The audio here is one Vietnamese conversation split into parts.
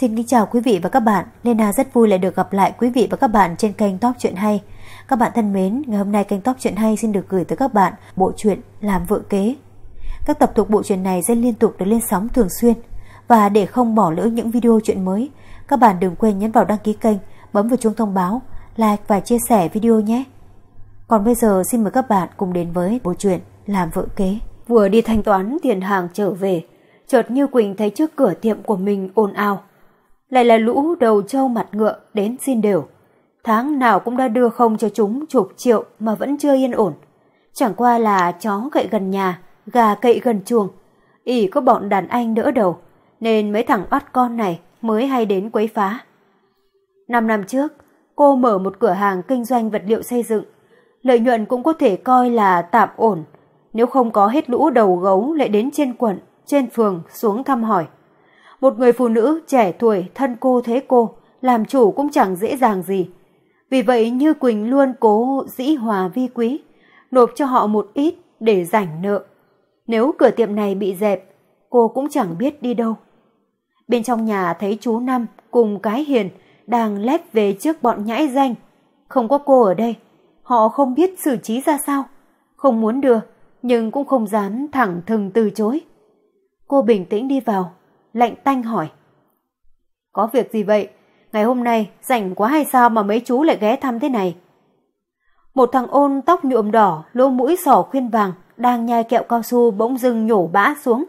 Xin kính chào quý vị và các bạn. Lena rất vui lại được gặp lại quý vị và các bạn trên kênh Top Chuyện Hay. Các bạn thân mến, ngày hôm nay kênh Top Chuyện Hay xin được gửi tới các bạn bộ truyện Làm Vợ Kế. Các tập thuộc bộ truyện này sẽ liên tục được lên sóng thường xuyên. Và để không bỏ lỡ những video chuyện mới, các bạn đừng quên nhấn vào đăng ký kênh, bấm vào chuông thông báo, like và chia sẻ video nhé. Còn bây giờ xin mời các bạn cùng đến với bộ truyện Làm Vợ Kế. Vừa đi thanh toán tiền hàng trở về, chợt Như Quỳnh thấy trước cửa tiệm của mình ồn ào lại là lũ đầu trâu mặt ngựa đến xin đều. Tháng nào cũng đã đưa không cho chúng chục triệu mà vẫn chưa yên ổn. Chẳng qua là chó cậy gần nhà, gà cậy gần chuồng. ỉ có bọn đàn anh đỡ đầu, nên mấy thằng bắt con này mới hay đến quấy phá. Năm năm trước, cô mở một cửa hàng kinh doanh vật liệu xây dựng. Lợi nhuận cũng có thể coi là tạm ổn, nếu không có hết lũ đầu gấu lại đến trên quận, trên phường xuống thăm hỏi một người phụ nữ trẻ tuổi thân cô thế cô, làm chủ cũng chẳng dễ dàng gì. Vì vậy Như Quỳnh luôn cố dĩ hòa vi quý, nộp cho họ một ít để rảnh nợ. Nếu cửa tiệm này bị dẹp, cô cũng chẳng biết đi đâu. Bên trong nhà thấy chú Năm cùng cái hiền đang lép về trước bọn nhãi danh. Không có cô ở đây, họ không biết xử trí ra sao. Không muốn đưa, nhưng cũng không dám thẳng thừng từ chối. Cô bình tĩnh đi vào, lạnh tanh hỏi. Có việc gì vậy? Ngày hôm nay rảnh quá hay sao mà mấy chú lại ghé thăm thế này? Một thằng ôn tóc nhuộm đỏ, lỗ mũi sỏ khuyên vàng, đang nhai kẹo cao su bỗng dưng nhổ bã xuống.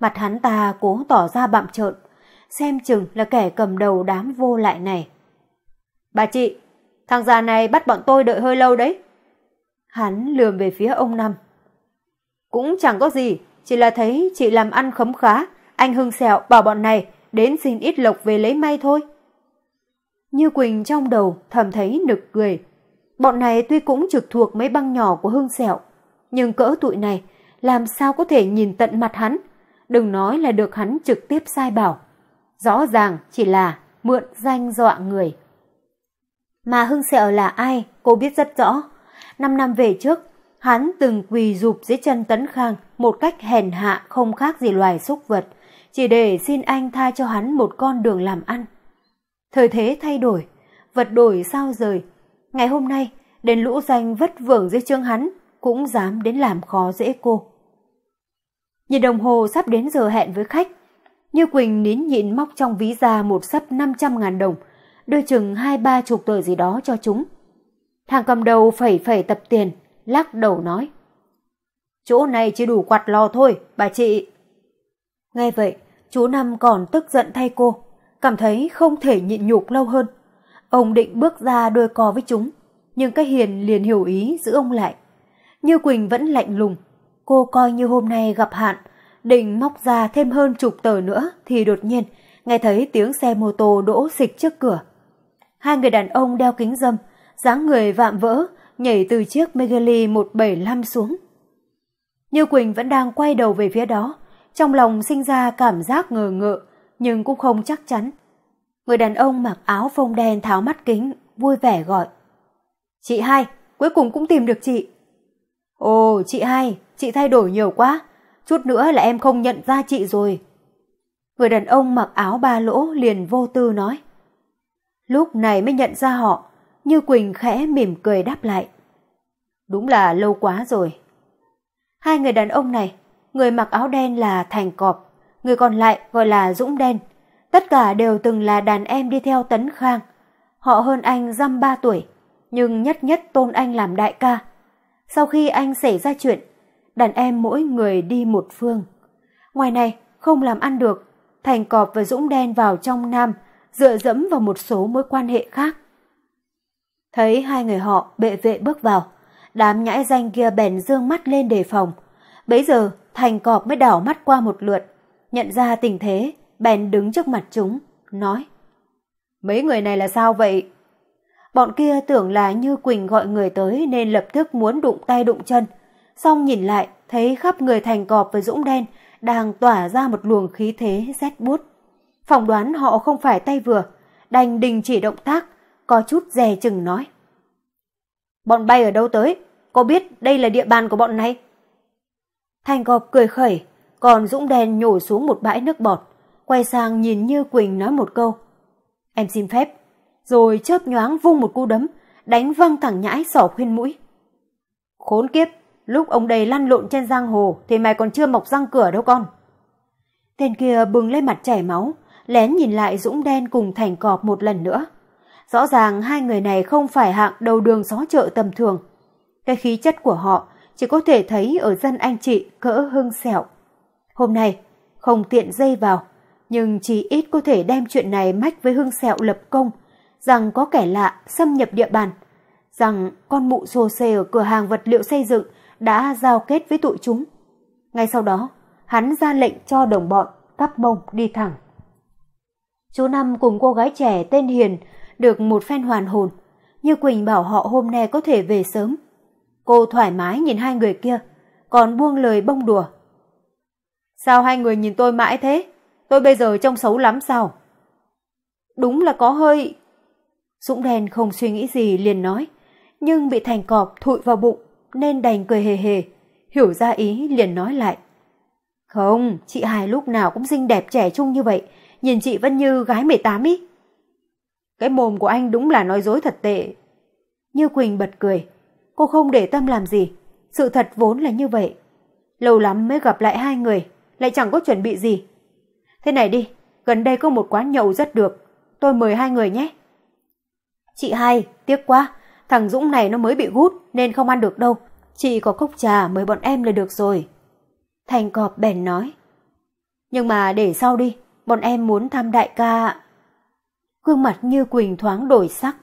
Mặt hắn ta cố tỏ ra bạm trợn, xem chừng là kẻ cầm đầu đám vô lại này. Bà chị, thằng già này bắt bọn tôi đợi hơi lâu đấy. Hắn lườm về phía ông Năm. Cũng chẳng có gì, chỉ là thấy chị làm ăn khấm khá, anh Hưng Sẹo bảo bọn này đến xin ít lộc về lấy may thôi. Như Quỳnh trong đầu thầm thấy nực cười. Bọn này tuy cũng trực thuộc mấy băng nhỏ của Hưng Sẹo, nhưng cỡ tụi này làm sao có thể nhìn tận mặt hắn, đừng nói là được hắn trực tiếp sai bảo. Rõ ràng chỉ là mượn danh dọa người. Mà Hưng Sẹo là ai, cô biết rất rõ. Năm năm về trước, hắn từng quỳ rụp dưới chân Tấn Khang một cách hèn hạ không khác gì loài súc vật, chỉ để xin anh tha cho hắn một con đường làm ăn. Thời thế thay đổi, vật đổi sao rời. Ngày hôm nay, đến lũ danh vất vưởng dưới chương hắn, cũng dám đến làm khó dễ cô. Nhìn đồng hồ sắp đến giờ hẹn với khách, Như Quỳnh nín nhịn móc trong ví ra một sấp 500 ngàn đồng, đưa chừng hai ba chục tờ gì đó cho chúng. Thằng cầm đầu phẩy phẩy tập tiền, lắc đầu nói. Chỗ này chỉ đủ quạt lò thôi, bà chị. Nghe vậy, chú Năm còn tức giận thay cô, cảm thấy không thể nhịn nhục lâu hơn. Ông định bước ra đôi co với chúng, nhưng cái hiền liền hiểu ý giữ ông lại. Như Quỳnh vẫn lạnh lùng, cô coi như hôm nay gặp hạn, định móc ra thêm hơn chục tờ nữa thì đột nhiên nghe thấy tiếng xe mô tô đỗ xịch trước cửa. Hai người đàn ông đeo kính dâm, dáng người vạm vỡ, nhảy từ chiếc Megali 175 xuống. Như Quỳnh vẫn đang quay đầu về phía đó, trong lòng sinh ra cảm giác ngờ ngợ, nhưng cũng không chắc chắn. Người đàn ông mặc áo phông đen tháo mắt kính, vui vẻ gọi. Chị hai, cuối cùng cũng tìm được chị. Ồ, chị hai, chị thay đổi nhiều quá, chút nữa là em không nhận ra chị rồi. Người đàn ông mặc áo ba lỗ liền vô tư nói. Lúc này mới nhận ra họ, như Quỳnh khẽ mỉm cười đáp lại. Đúng là lâu quá rồi. Hai người đàn ông này người mặc áo đen là Thành Cọp, người còn lại gọi là Dũng Đen. Tất cả đều từng là đàn em đi theo Tấn Khang. Họ hơn anh dăm ba tuổi, nhưng nhất nhất tôn anh làm đại ca. Sau khi anh xảy ra chuyện, đàn em mỗi người đi một phương. Ngoài này, không làm ăn được, Thành Cọp và Dũng Đen vào trong Nam, dựa dẫm vào một số mối quan hệ khác. Thấy hai người họ bệ vệ bước vào, đám nhãi danh kia bèn dương mắt lên đề phòng. Bấy giờ, Thành cọp mới đảo mắt qua một lượt, nhận ra tình thế, bèn đứng trước mặt chúng, nói. Mấy người này là sao vậy? Bọn kia tưởng là Như Quỳnh gọi người tới nên lập tức muốn đụng tay đụng chân. Xong nhìn lại, thấy khắp người thành cọp với dũng đen đang tỏa ra một luồng khí thế rét bút. Phỏng đoán họ không phải tay vừa, đành đình chỉ động tác, có chút dè chừng nói. Bọn bay ở đâu tới? Có biết đây là địa bàn của bọn này? Thành Gọp cười khẩy, còn Dũng Đen nhổ xuống một bãi nước bọt. quay sang nhìn Như Quỳnh nói một câu. Em xin phép, rồi chớp nhoáng vung một cú đấm, đánh văng thẳng nhãi sỏ khuyên mũi. Khốn kiếp, lúc ông đầy lăn lộn trên giang hồ thì mày còn chưa mọc răng cửa đâu con. Tên kia bừng lên mặt chảy máu, lén nhìn lại Dũng đen cùng thành cọp một lần nữa. Rõ ràng hai người này không phải hạng đầu đường xó chợ tầm thường. Cái khí chất của họ chỉ có thể thấy ở dân anh chị cỡ hưng sẹo. Hôm nay, không tiện dây vào, nhưng chỉ ít có thể đem chuyện này mách với hưng sẹo lập công, rằng có kẻ lạ xâm nhập địa bàn, rằng con mụ xô xê ở cửa hàng vật liệu xây dựng đã giao kết với tụi chúng. Ngay sau đó, hắn ra lệnh cho đồng bọn cắp mông đi thẳng. Chú Năm cùng cô gái trẻ tên Hiền được một phen hoàn hồn, như Quỳnh bảo họ hôm nay có thể về sớm. Cô thoải mái nhìn hai người kia, còn buông lời bông đùa. Sao hai người nhìn tôi mãi thế? Tôi bây giờ trông xấu lắm sao? Đúng là có hơi... Dũng đen không suy nghĩ gì liền nói, nhưng bị thành cọp thụi vào bụng nên đành cười hề hề, hiểu ra ý liền nói lại. Không, chị hai lúc nào cũng xinh đẹp trẻ trung như vậy, nhìn chị vẫn như gái 18 ý. Cái mồm của anh đúng là nói dối thật tệ. Như Quỳnh bật cười, cô không để tâm làm gì, sự thật vốn là như vậy. Lâu lắm mới gặp lại hai người, lại chẳng có chuẩn bị gì. Thế này đi, gần đây có một quán nhậu rất được, tôi mời hai người nhé. Chị hai, tiếc quá, thằng Dũng này nó mới bị gút nên không ăn được đâu. Chị có cốc trà mời bọn em là được rồi. Thành cọp bèn nói. Nhưng mà để sau đi, bọn em muốn thăm đại ca. Gương mặt như Quỳnh thoáng đổi sắc.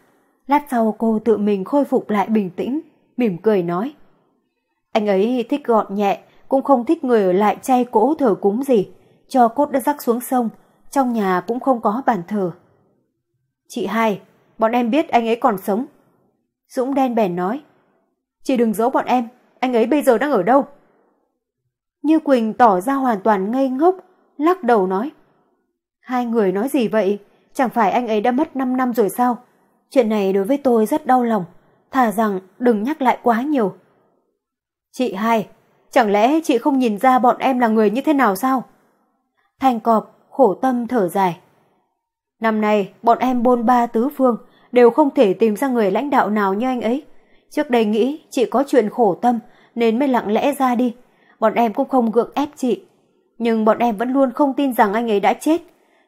Lát sau cô tự mình khôi phục lại bình tĩnh, mỉm cười nói. Anh ấy thích gọn nhẹ, cũng không thích người ở lại chay cỗ thờ cúng gì. Cho cốt đã rắc xuống sông, trong nhà cũng không có bàn thờ. Chị hai, bọn em biết anh ấy còn sống. Dũng đen bèn nói. Chị đừng giấu bọn em, anh ấy bây giờ đang ở đâu? Như Quỳnh tỏ ra hoàn toàn ngây ngốc, lắc đầu nói. Hai người nói gì vậy? Chẳng phải anh ấy đã mất 5 năm rồi sao? Chuyện này đối với tôi rất đau lòng, thà rằng đừng nhắc lại quá nhiều. Chị hai, chẳng lẽ chị không nhìn ra bọn em là người như thế nào sao? Thành cọp, khổ tâm thở dài. Năm nay, bọn em bôn ba tứ phương, đều không thể tìm ra người lãnh đạo nào như anh ấy. Trước đây nghĩ chị có chuyện khổ tâm, nên mới lặng lẽ ra đi. Bọn em cũng không gượng ép chị. Nhưng bọn em vẫn luôn không tin rằng anh ấy đã chết.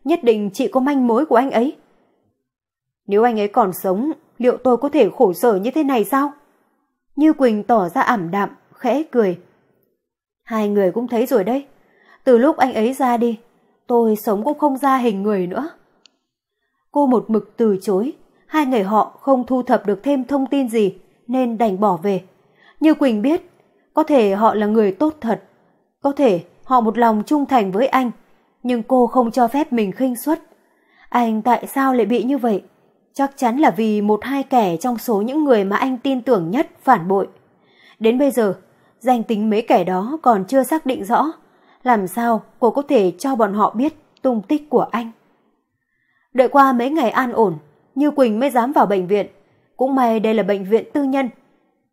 Nhất định chị có manh mối của anh ấy. Nếu anh ấy còn sống, liệu tôi có thể khổ sở như thế này sao? Như Quỳnh tỏ ra ảm đạm, khẽ cười. Hai người cũng thấy rồi đấy. Từ lúc anh ấy ra đi, tôi sống cũng không ra hình người nữa. Cô một mực từ chối, hai người họ không thu thập được thêm thông tin gì nên đành bỏ về. Như Quỳnh biết, có thể họ là người tốt thật, có thể họ một lòng trung thành với anh, nhưng cô không cho phép mình khinh suất. Anh tại sao lại bị như vậy? Chắc chắn là vì một hai kẻ trong số những người mà anh tin tưởng nhất phản bội. Đến bây giờ, danh tính mấy kẻ đó còn chưa xác định rõ. Làm sao cô có thể cho bọn họ biết tung tích của anh? Đợi qua mấy ngày an ổn, Như Quỳnh mới dám vào bệnh viện. Cũng may đây là bệnh viện tư nhân.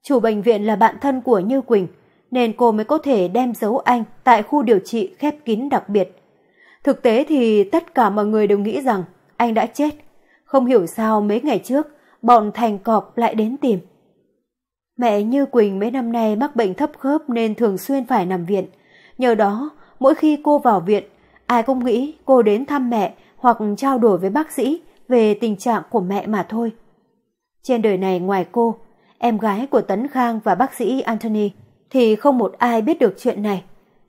Chủ bệnh viện là bạn thân của Như Quỳnh, nên cô mới có thể đem giấu anh tại khu điều trị khép kín đặc biệt. Thực tế thì tất cả mọi người đều nghĩ rằng anh đã chết. Không hiểu sao mấy ngày trước, bọn thành cọp lại đến tìm. Mẹ Như Quỳnh mấy năm nay mắc bệnh thấp khớp nên thường xuyên phải nằm viện. Nhờ đó, mỗi khi cô vào viện, ai cũng nghĩ cô đến thăm mẹ hoặc trao đổi với bác sĩ về tình trạng của mẹ mà thôi. Trên đời này ngoài cô, em gái của Tấn Khang và bác sĩ Anthony, thì không một ai biết được chuyện này.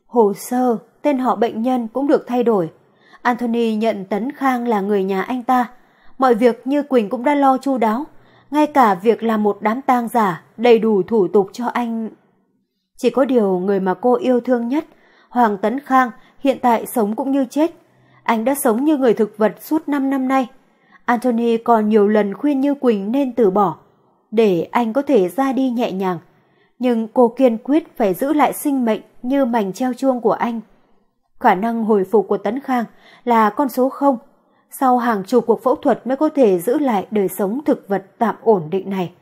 Hồ sơ, tên họ bệnh nhân cũng được thay đổi. Anthony nhận Tấn Khang là người nhà anh ta. Mọi việc như Quỳnh cũng đã lo chu đáo. Ngay cả việc làm một đám tang giả đầy đủ thủ tục cho anh. Chỉ có điều người mà cô yêu thương nhất, Hoàng Tấn Khang, hiện tại sống cũng như chết. Anh đã sống như người thực vật suốt 5 năm nay. Anthony còn nhiều lần khuyên Như Quỳnh nên từ bỏ, để anh có thể ra đi nhẹ nhàng. Nhưng cô kiên quyết phải giữ lại sinh mệnh như mảnh treo chuông của anh. Khả năng hồi phục của Tấn Khang là con số 0. Sau hàng chục cuộc phẫu thuật mới có thể giữ lại đời sống thực vật tạm ổn định này.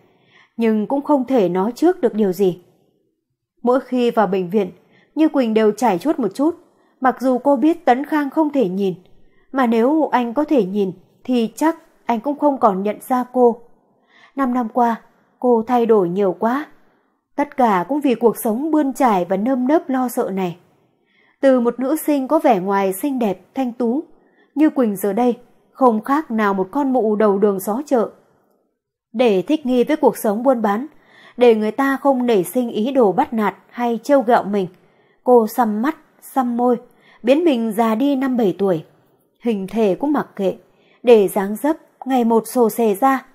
Nhưng cũng không thể nói trước được điều gì. Mỗi khi vào bệnh viện, Như Quỳnh đều trải chuốt một chút. Mặc dù cô biết Tấn Khang không thể nhìn, Mà nếu anh có thể nhìn thì chắc anh cũng không còn nhận ra cô. Năm năm qua, cô thay đổi nhiều quá. Tất cả cũng vì cuộc sống bươn trải và nơm nớp lo sợ này. Từ một nữ sinh có vẻ ngoài xinh đẹp, thanh tú, như Quỳnh giờ đây, không khác nào một con mụ đầu đường xó chợ. Để thích nghi với cuộc sống buôn bán, để người ta không nảy sinh ý đồ bắt nạt hay trêu ghẹo mình, cô xăm mắt, xăm môi, biến mình già đi năm bảy tuổi. Hình thể cũng mặc kệ, để dáng dấp ngày một sồ xề ra.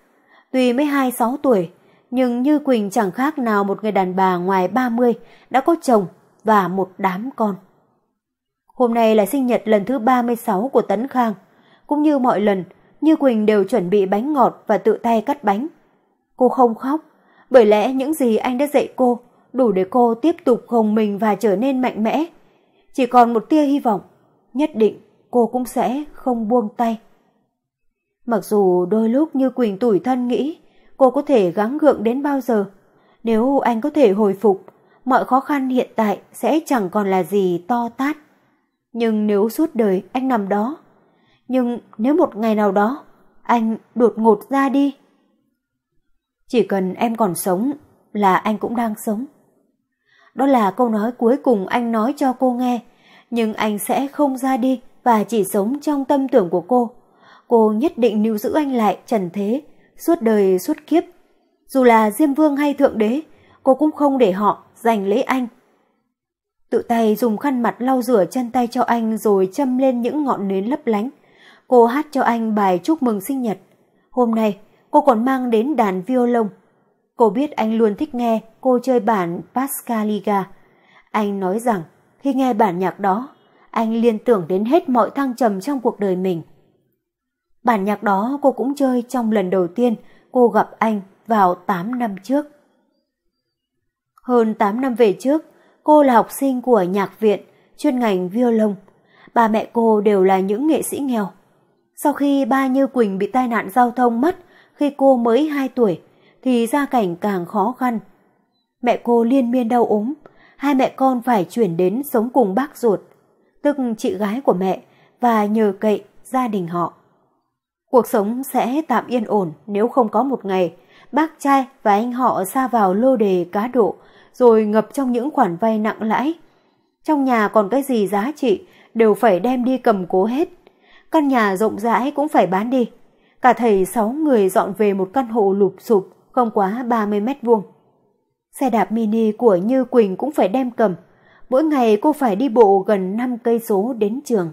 Tuy mới hai sáu tuổi, nhưng Như Quỳnh chẳng khác nào một người đàn bà ngoài 30 đã có chồng và một đám con. Hôm nay là sinh nhật lần thứ 36 của Tấn Khang. Cũng như mọi lần, Như Quỳnh đều chuẩn bị bánh ngọt và tự tay cắt bánh. Cô không khóc, bởi lẽ những gì anh đã dạy cô đủ để cô tiếp tục gồng mình và trở nên mạnh mẽ. Chỉ còn một tia hy vọng, nhất định cô cũng sẽ không buông tay. Mặc dù đôi lúc như Quỳnh tủi thân nghĩ cô có thể gắng gượng đến bao giờ. Nếu anh có thể hồi phục, mọi khó khăn hiện tại sẽ chẳng còn là gì to tát. Nhưng nếu suốt đời anh nằm đó, nhưng nếu một ngày nào đó anh đột ngột ra đi, chỉ cần em còn sống là anh cũng đang sống. Đó là câu nói cuối cùng anh nói cho cô nghe, nhưng anh sẽ không ra đi và chỉ sống trong tâm tưởng của cô. Cô nhất định níu giữ anh lại trần thế, suốt đời suốt kiếp. Dù là Diêm Vương hay Thượng Đế, cô cũng không để họ giành lấy anh. Tự tay dùng khăn mặt lau rửa chân tay cho anh rồi châm lên những ngọn nến lấp lánh. Cô hát cho anh bài chúc mừng sinh nhật. Hôm nay, cô còn mang đến đàn violon. Cô biết anh luôn thích nghe cô chơi bản Pascaliga. Anh nói rằng khi nghe bản nhạc đó, anh liên tưởng đến hết mọi thăng trầm trong cuộc đời mình. Bản nhạc đó cô cũng chơi trong lần đầu tiên cô gặp anh vào 8 năm trước. Hơn 8 năm về trước, cô là học sinh của nhạc viện, chuyên ngành violon. Ba mẹ cô đều là những nghệ sĩ nghèo. Sau khi ba Như Quỳnh bị tai nạn giao thông mất khi cô mới 2 tuổi, thì gia cảnh càng khó khăn. Mẹ cô liên miên đau ốm, hai mẹ con phải chuyển đến sống cùng bác ruột, tức chị gái của mẹ, và nhờ cậy gia đình họ. Cuộc sống sẽ tạm yên ổn nếu không có một ngày bác trai và anh họ xa vào lô đề cá độ rồi ngập trong những khoản vay nặng lãi. Trong nhà còn cái gì giá trị đều phải đem đi cầm cố hết. Căn nhà rộng rãi cũng phải bán đi. Cả thầy sáu người dọn về một căn hộ lụp sụp không quá 30 mét vuông. Xe đạp mini của Như Quỳnh cũng phải đem cầm. Mỗi ngày cô phải đi bộ gần 5 cây số đến trường.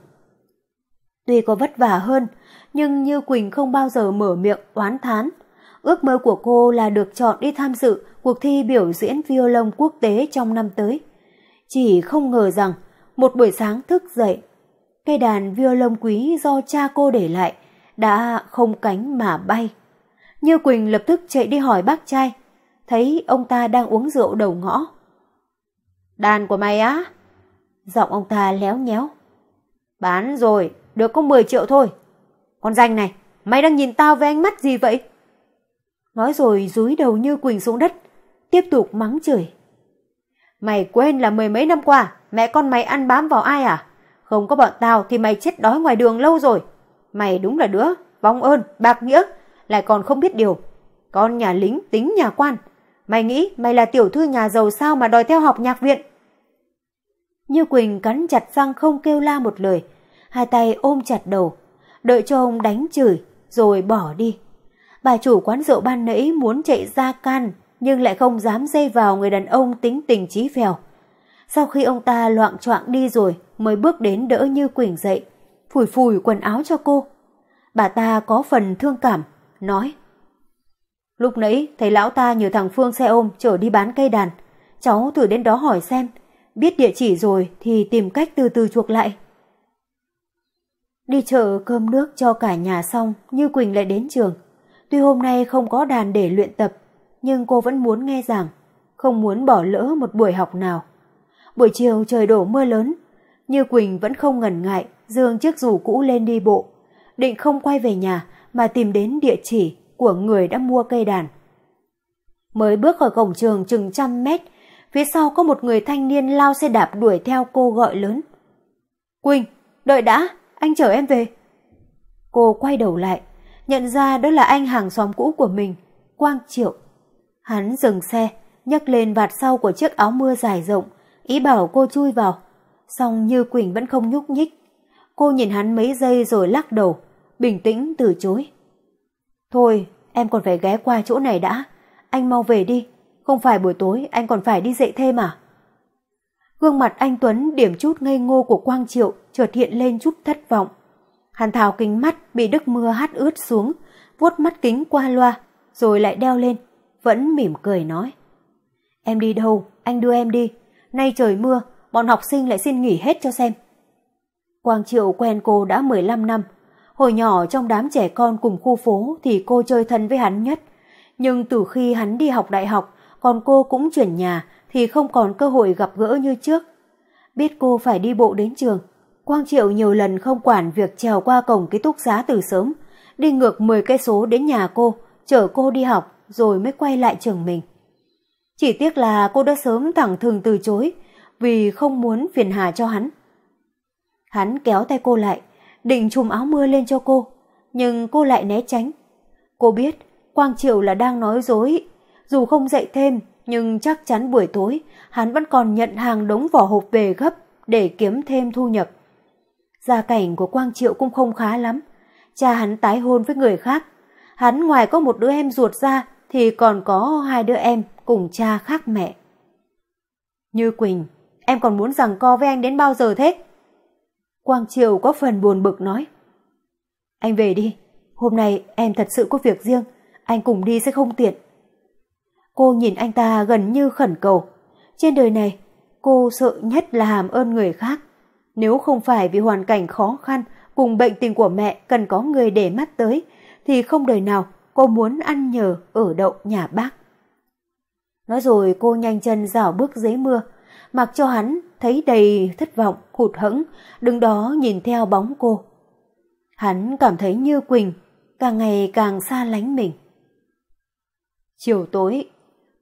Tuy có vất vả hơn, nhưng Như Quỳnh không bao giờ mở miệng oán thán. Ước mơ của cô là được chọn đi tham dự cuộc thi biểu diễn violon quốc tế trong năm tới. Chỉ không ngờ rằng, một buổi sáng thức dậy, cây đàn violon quý do cha cô để lại đã không cánh mà bay. Như Quỳnh lập tức chạy đi hỏi bác trai, thấy ông ta đang uống rượu đầu ngõ. Đàn của mày á? Giọng ông ta léo nhéo. Bán rồi, được có 10 triệu thôi. Con danh này, mày đang nhìn tao với ánh mắt gì vậy? Nói rồi dúi đầu Như Quỳnh xuống đất, tiếp tục mắng chửi. Mày quên là mười mấy năm qua, mẹ con mày ăn bám vào ai à? Không có bọn tao thì mày chết đói ngoài đường lâu rồi. Mày đúng là đứa, vong ơn, bạc nghĩa, lại còn không biết điều. Con nhà lính tính nhà quan. Mày nghĩ mày là tiểu thư nhà giàu sao mà đòi theo học nhạc viện? Như Quỳnh cắn chặt răng không kêu la một lời, hai tay ôm chặt đầu, đợi cho ông đánh chửi, rồi bỏ đi. Bà chủ quán rượu ban nãy muốn chạy ra can, nhưng lại không dám dây vào người đàn ông tính tình trí phèo. Sau khi ông ta loạn choạng đi rồi, mới bước đến đỡ Như Quỳnh dậy, phủi phủi quần áo cho cô. Bà ta có phần thương cảm, nói Lúc nãy thấy lão ta nhờ thằng Phương xe ôm chở đi bán cây đàn, cháu thử đến đó hỏi xem, biết địa chỉ rồi thì tìm cách từ từ chuộc lại. Đi chợ cơm nước cho cả nhà xong, Như Quỳnh lại đến trường. Tuy hôm nay không có đàn để luyện tập, nhưng cô vẫn muốn nghe giảng, không muốn bỏ lỡ một buổi học nào. Buổi chiều trời đổ mưa lớn, Như Quỳnh vẫn không ngần ngại, dương chiếc dù cũ lên đi bộ, định không quay về nhà mà tìm đến địa chỉ của người đã mua cây đàn. Mới bước khỏi cổng trường chừng trăm mét, phía sau có một người thanh niên lao xe đạp đuổi theo cô gọi lớn. Quỳnh, đợi đã! anh chở em về. Cô quay đầu lại, nhận ra đó là anh hàng xóm cũ của mình, Quang Triệu. Hắn dừng xe, nhấc lên vạt sau của chiếc áo mưa dài rộng, ý bảo cô chui vào. song Như Quỳnh vẫn không nhúc nhích. Cô nhìn hắn mấy giây rồi lắc đầu, bình tĩnh từ chối. Thôi, em còn phải ghé qua chỗ này đã. Anh mau về đi, không phải buổi tối anh còn phải đi dậy thêm à? Gương mặt anh Tuấn điểm chút ngây ngô của Quang Triệu chợt hiện lên chút thất vọng. Hàn Thảo kính mắt bị đức mưa hắt ướt xuống, vuốt mắt kính qua loa, rồi lại đeo lên, vẫn mỉm cười nói. Em đi đâu, anh đưa em đi. Nay trời mưa, bọn học sinh lại xin nghỉ hết cho xem. Quang Triệu quen cô đã 15 năm. Hồi nhỏ trong đám trẻ con cùng khu phố thì cô chơi thân với hắn nhất. Nhưng từ khi hắn đi học đại học, còn cô cũng chuyển nhà thì không còn cơ hội gặp gỡ như trước. Biết cô phải đi bộ đến trường, Quang Triệu nhiều lần không quản việc trèo qua cổng ký túc xá từ sớm, đi ngược 10 cây số đến nhà cô, chở cô đi học rồi mới quay lại trường mình. Chỉ tiếc là cô đã sớm thẳng thừng từ chối vì không muốn phiền hà cho hắn. Hắn kéo tay cô lại, định chùm áo mưa lên cho cô, nhưng cô lại né tránh. Cô biết Quang Triệu là đang nói dối, dù không dạy thêm nhưng chắc chắn buổi tối hắn vẫn còn nhận hàng đống vỏ hộp về gấp để kiếm thêm thu nhập. Gia cảnh của Quang Triệu cũng không khá lắm. Cha hắn tái hôn với người khác. Hắn ngoài có một đứa em ruột ra thì còn có hai đứa em cùng cha khác mẹ. Như Quỳnh, em còn muốn rằng co với anh đến bao giờ thế? Quang Triệu có phần buồn bực nói. Anh về đi, hôm nay em thật sự có việc riêng, anh cùng đi sẽ không tiện. Cô nhìn anh ta gần như khẩn cầu. Trên đời này, cô sợ nhất là hàm ơn người khác. Nếu không phải vì hoàn cảnh khó khăn cùng bệnh tình của mẹ cần có người để mắt tới, thì không đời nào cô muốn ăn nhờ ở đậu nhà bác. Nói rồi cô nhanh chân rảo bước dưới mưa, mặc cho hắn thấy đầy thất vọng, hụt hẫng, đứng đó nhìn theo bóng cô. Hắn cảm thấy như Quỳnh càng ngày càng xa lánh mình. Chiều tối,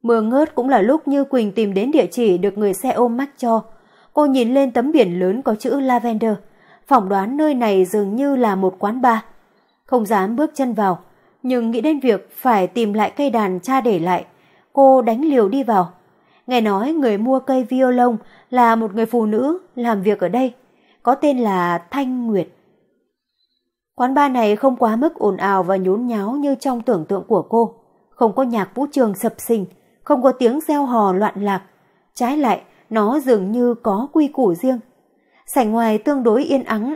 mưa ngớt cũng là lúc Như Quỳnh tìm đến địa chỉ được người xe ôm mách cho. Cô nhìn lên tấm biển lớn có chữ Lavender, phỏng đoán nơi này dường như là một quán bar. Không dám bước chân vào, nhưng nghĩ đến việc phải tìm lại cây đàn cha để lại, cô đánh liều đi vào. Nghe nói người mua cây violon là một người phụ nữ làm việc ở đây, có tên là Thanh Nguyệt. Quán bar này không quá mức ồn ào và nhốn nháo như trong tưởng tượng của cô, không có nhạc vũ trường sập sình, không có tiếng reo hò loạn lạc. Trái lại, nó dường như có quy củ riêng. Sảnh ngoài tương đối yên ắng,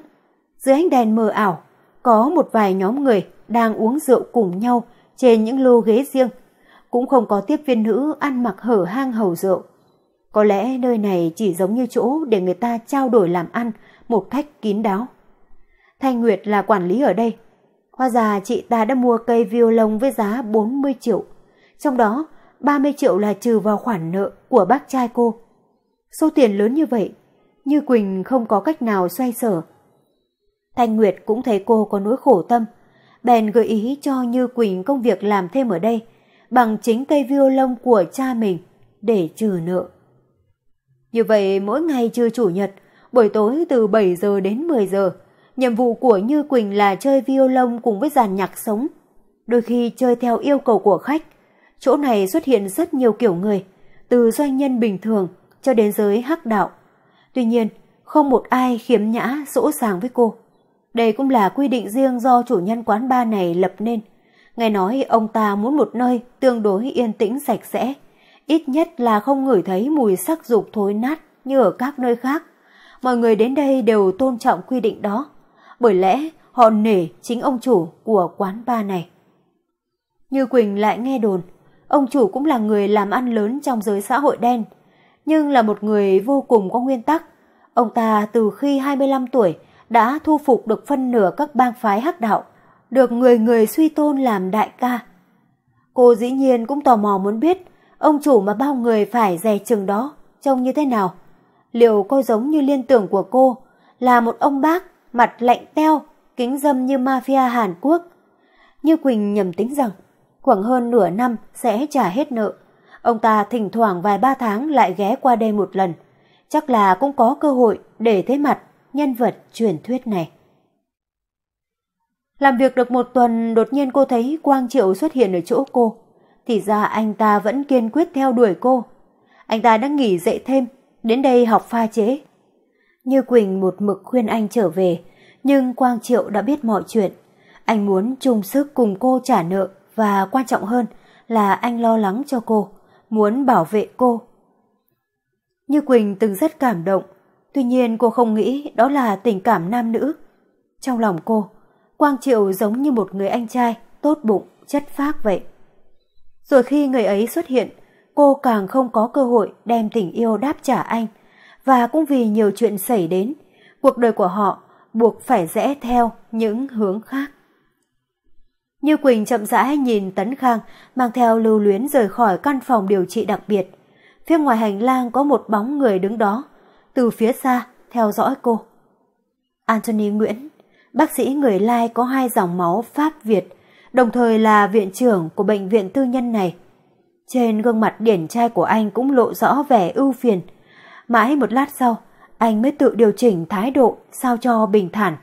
dưới ánh đèn mờ ảo, có một vài nhóm người đang uống rượu cùng nhau trên những lô ghế riêng. Cũng không có tiếp viên nữ ăn mặc hở hang hầu rượu. Có lẽ nơi này chỉ giống như chỗ để người ta trao đổi làm ăn một cách kín đáo. Thanh Nguyệt là quản lý ở đây. hoa già chị ta đã mua cây violon với giá 40 triệu. Trong đó, 30 triệu là trừ vào khoản nợ của bác trai cô. Số tiền lớn như vậy, Như Quỳnh không có cách nào xoay sở. Thanh Nguyệt cũng thấy cô có nỗi khổ tâm, bèn gợi ý cho Như Quỳnh công việc làm thêm ở đây, bằng chính cây violon của cha mình để trừ nợ. Như vậy mỗi ngày trừ chủ nhật, buổi tối từ 7 giờ đến 10 giờ, nhiệm vụ của Như Quỳnh là chơi violon cùng với dàn nhạc sống, đôi khi chơi theo yêu cầu của khách. Chỗ này xuất hiện rất nhiều kiểu người, từ doanh nhân bình thường cho đến giới hắc đạo. Tuy nhiên, không một ai khiếm nhã sỗ sàng với cô. Đây cũng là quy định riêng do chủ nhân quán bar này lập nên. Nghe nói ông ta muốn một nơi tương đối yên tĩnh sạch sẽ, ít nhất là không ngửi thấy mùi sắc dục thối nát như ở các nơi khác. Mọi người đến đây đều tôn trọng quy định đó, bởi lẽ họ nể chính ông chủ của quán bar này. Như Quỳnh lại nghe đồn, ông chủ cũng là người làm ăn lớn trong giới xã hội đen, nhưng là một người vô cùng có nguyên tắc. Ông ta từ khi 25 tuổi đã thu phục được phân nửa các bang phái hắc đạo, được người người suy tôn làm đại ca. Cô dĩ nhiên cũng tò mò muốn biết ông chủ mà bao người phải dè chừng đó trông như thế nào. Liệu cô giống như liên tưởng của cô là một ông bác mặt lạnh teo, kính dâm như mafia Hàn Quốc? Như Quỳnh nhầm tính rằng khoảng hơn nửa năm sẽ trả hết nợ. Ông ta thỉnh thoảng vài ba tháng lại ghé qua đây một lần. Chắc là cũng có cơ hội để thấy mặt nhân vật truyền thuyết này. Làm việc được một tuần, đột nhiên cô thấy Quang Triệu xuất hiện ở chỗ cô. Thì ra anh ta vẫn kiên quyết theo đuổi cô. Anh ta đã nghỉ dậy thêm, đến đây học pha chế. Như Quỳnh một mực khuyên anh trở về, nhưng Quang Triệu đã biết mọi chuyện. Anh muốn chung sức cùng cô trả nợ và quan trọng hơn là anh lo lắng cho cô, muốn bảo vệ cô. Như Quỳnh từng rất cảm động, tuy nhiên cô không nghĩ đó là tình cảm nam nữ. Trong lòng cô, Quang Triệu giống như một người anh trai, tốt bụng, chất phác vậy. Rồi khi người ấy xuất hiện, cô càng không có cơ hội đem tình yêu đáp trả anh. Và cũng vì nhiều chuyện xảy đến, cuộc đời của họ buộc phải rẽ theo những hướng khác. Như Quỳnh chậm rãi nhìn Tấn Khang mang theo lưu luyến rời khỏi căn phòng điều trị đặc biệt. Phía ngoài hành lang có một bóng người đứng đó, từ phía xa theo dõi cô. Anthony Nguyễn, bác sĩ người Lai có hai dòng máu Pháp Việt, đồng thời là viện trưởng của bệnh viện tư nhân này. Trên gương mặt điển trai của anh cũng lộ rõ vẻ ưu phiền. Mãi một lát sau, anh mới tự điều chỉnh thái độ sao cho bình thản,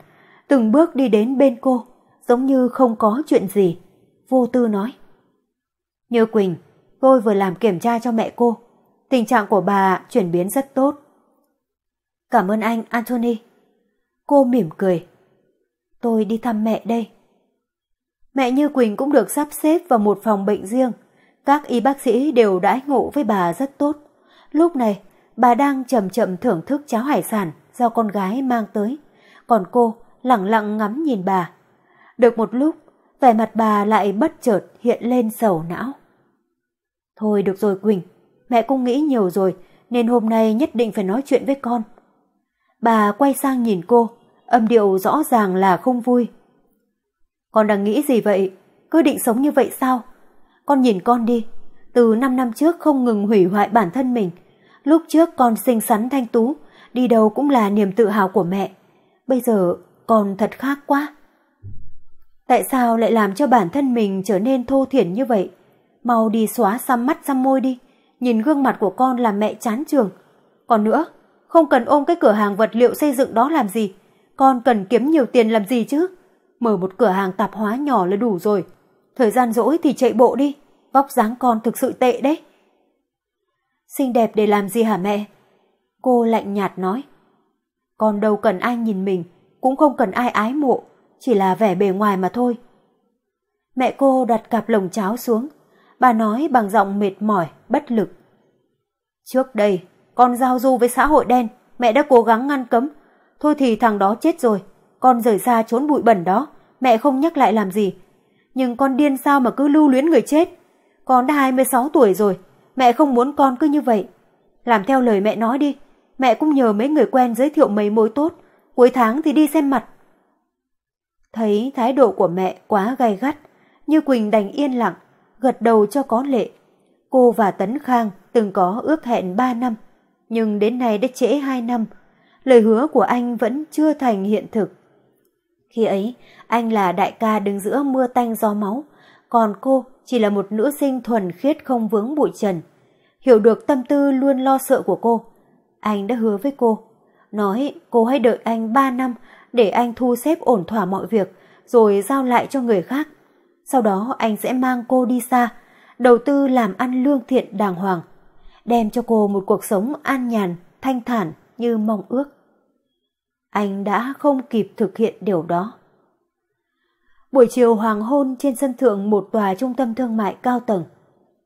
từng bước đi đến bên cô, giống như không có chuyện gì. Vô tư nói. Như Quỳnh, tôi vừa làm kiểm tra cho mẹ cô. Tình trạng của bà chuyển biến rất tốt. Cảm ơn anh, Anthony. Cô mỉm cười. Tôi đi thăm mẹ đây. Mẹ Như Quỳnh cũng được sắp xếp vào một phòng bệnh riêng. Các y bác sĩ đều đãi ngộ với bà rất tốt. Lúc này, bà đang chậm chậm thưởng thức cháo hải sản do con gái mang tới. Còn cô lặng lặng ngắm nhìn bà. Được một lúc, vẻ mặt bà lại bất chợt hiện lên sầu não. Thôi được rồi Quỳnh, mẹ cũng nghĩ nhiều rồi, nên hôm nay nhất định phải nói chuyện với con. Bà quay sang nhìn cô, âm điệu rõ ràng là không vui. Con đang nghĩ gì vậy? Cứ định sống như vậy sao? Con nhìn con đi, từ 5 năm trước không ngừng hủy hoại bản thân mình. Lúc trước con xinh xắn thanh tú, đi đâu cũng là niềm tự hào của mẹ. Bây giờ con thật khác quá. Tại sao lại làm cho bản thân mình trở nên thô thiển như vậy? Mau đi xóa xăm mắt xăm môi đi, nhìn gương mặt của con làm mẹ chán trường. Còn nữa, không cần ôm cái cửa hàng vật liệu xây dựng đó làm gì. Con cần kiếm nhiều tiền làm gì chứ? Mở một cửa hàng tạp hóa nhỏ là đủ rồi. Thời gian rỗi thì chạy bộ đi, vóc dáng con thực sự tệ đấy. Xinh đẹp để làm gì hả mẹ? Cô lạnh nhạt nói. Con đâu cần ai nhìn mình, cũng không cần ai ái mộ, chỉ là vẻ bề ngoài mà thôi. Mẹ cô đặt cặp lồng cháo xuống, bà nói bằng giọng mệt mỏi, bất lực. Trước đây, con giao du với xã hội đen, mẹ đã cố gắng ngăn cấm. Thôi thì thằng đó chết rồi, con rời xa trốn bụi bẩn đó, mẹ không nhắc lại làm gì. Nhưng con điên sao mà cứ lưu luyến người chết. Con đã 26 tuổi rồi, mẹ không muốn con cứ như vậy. Làm theo lời mẹ nói đi, mẹ cũng nhờ mấy người quen giới thiệu mấy mối tốt, cuối tháng thì đi xem mặt. Thấy thái độ của mẹ quá gay gắt, như Quỳnh đành yên lặng, gật đầu cho có lệ. Cô và Tấn Khang từng có ước hẹn 3 năm, nhưng đến nay đã trễ 2 năm. Lời hứa của anh vẫn chưa thành hiện thực. Khi ấy, anh là đại ca đứng giữa mưa tanh gió máu, còn cô chỉ là một nữ sinh thuần khiết không vướng bụi trần. Hiểu được tâm tư luôn lo sợ của cô, anh đã hứa với cô, nói cô hãy đợi anh 3 năm để anh thu xếp ổn thỏa mọi việc, rồi giao lại cho người khác. Sau đó anh sẽ mang cô đi xa, đầu tư làm ăn lương thiện đàng hoàng, đem cho cô một cuộc sống an nhàn, thanh thản như mong ước. Anh đã không kịp thực hiện điều đó. Buổi chiều hoàng hôn trên sân thượng một tòa trung tâm thương mại cao tầng.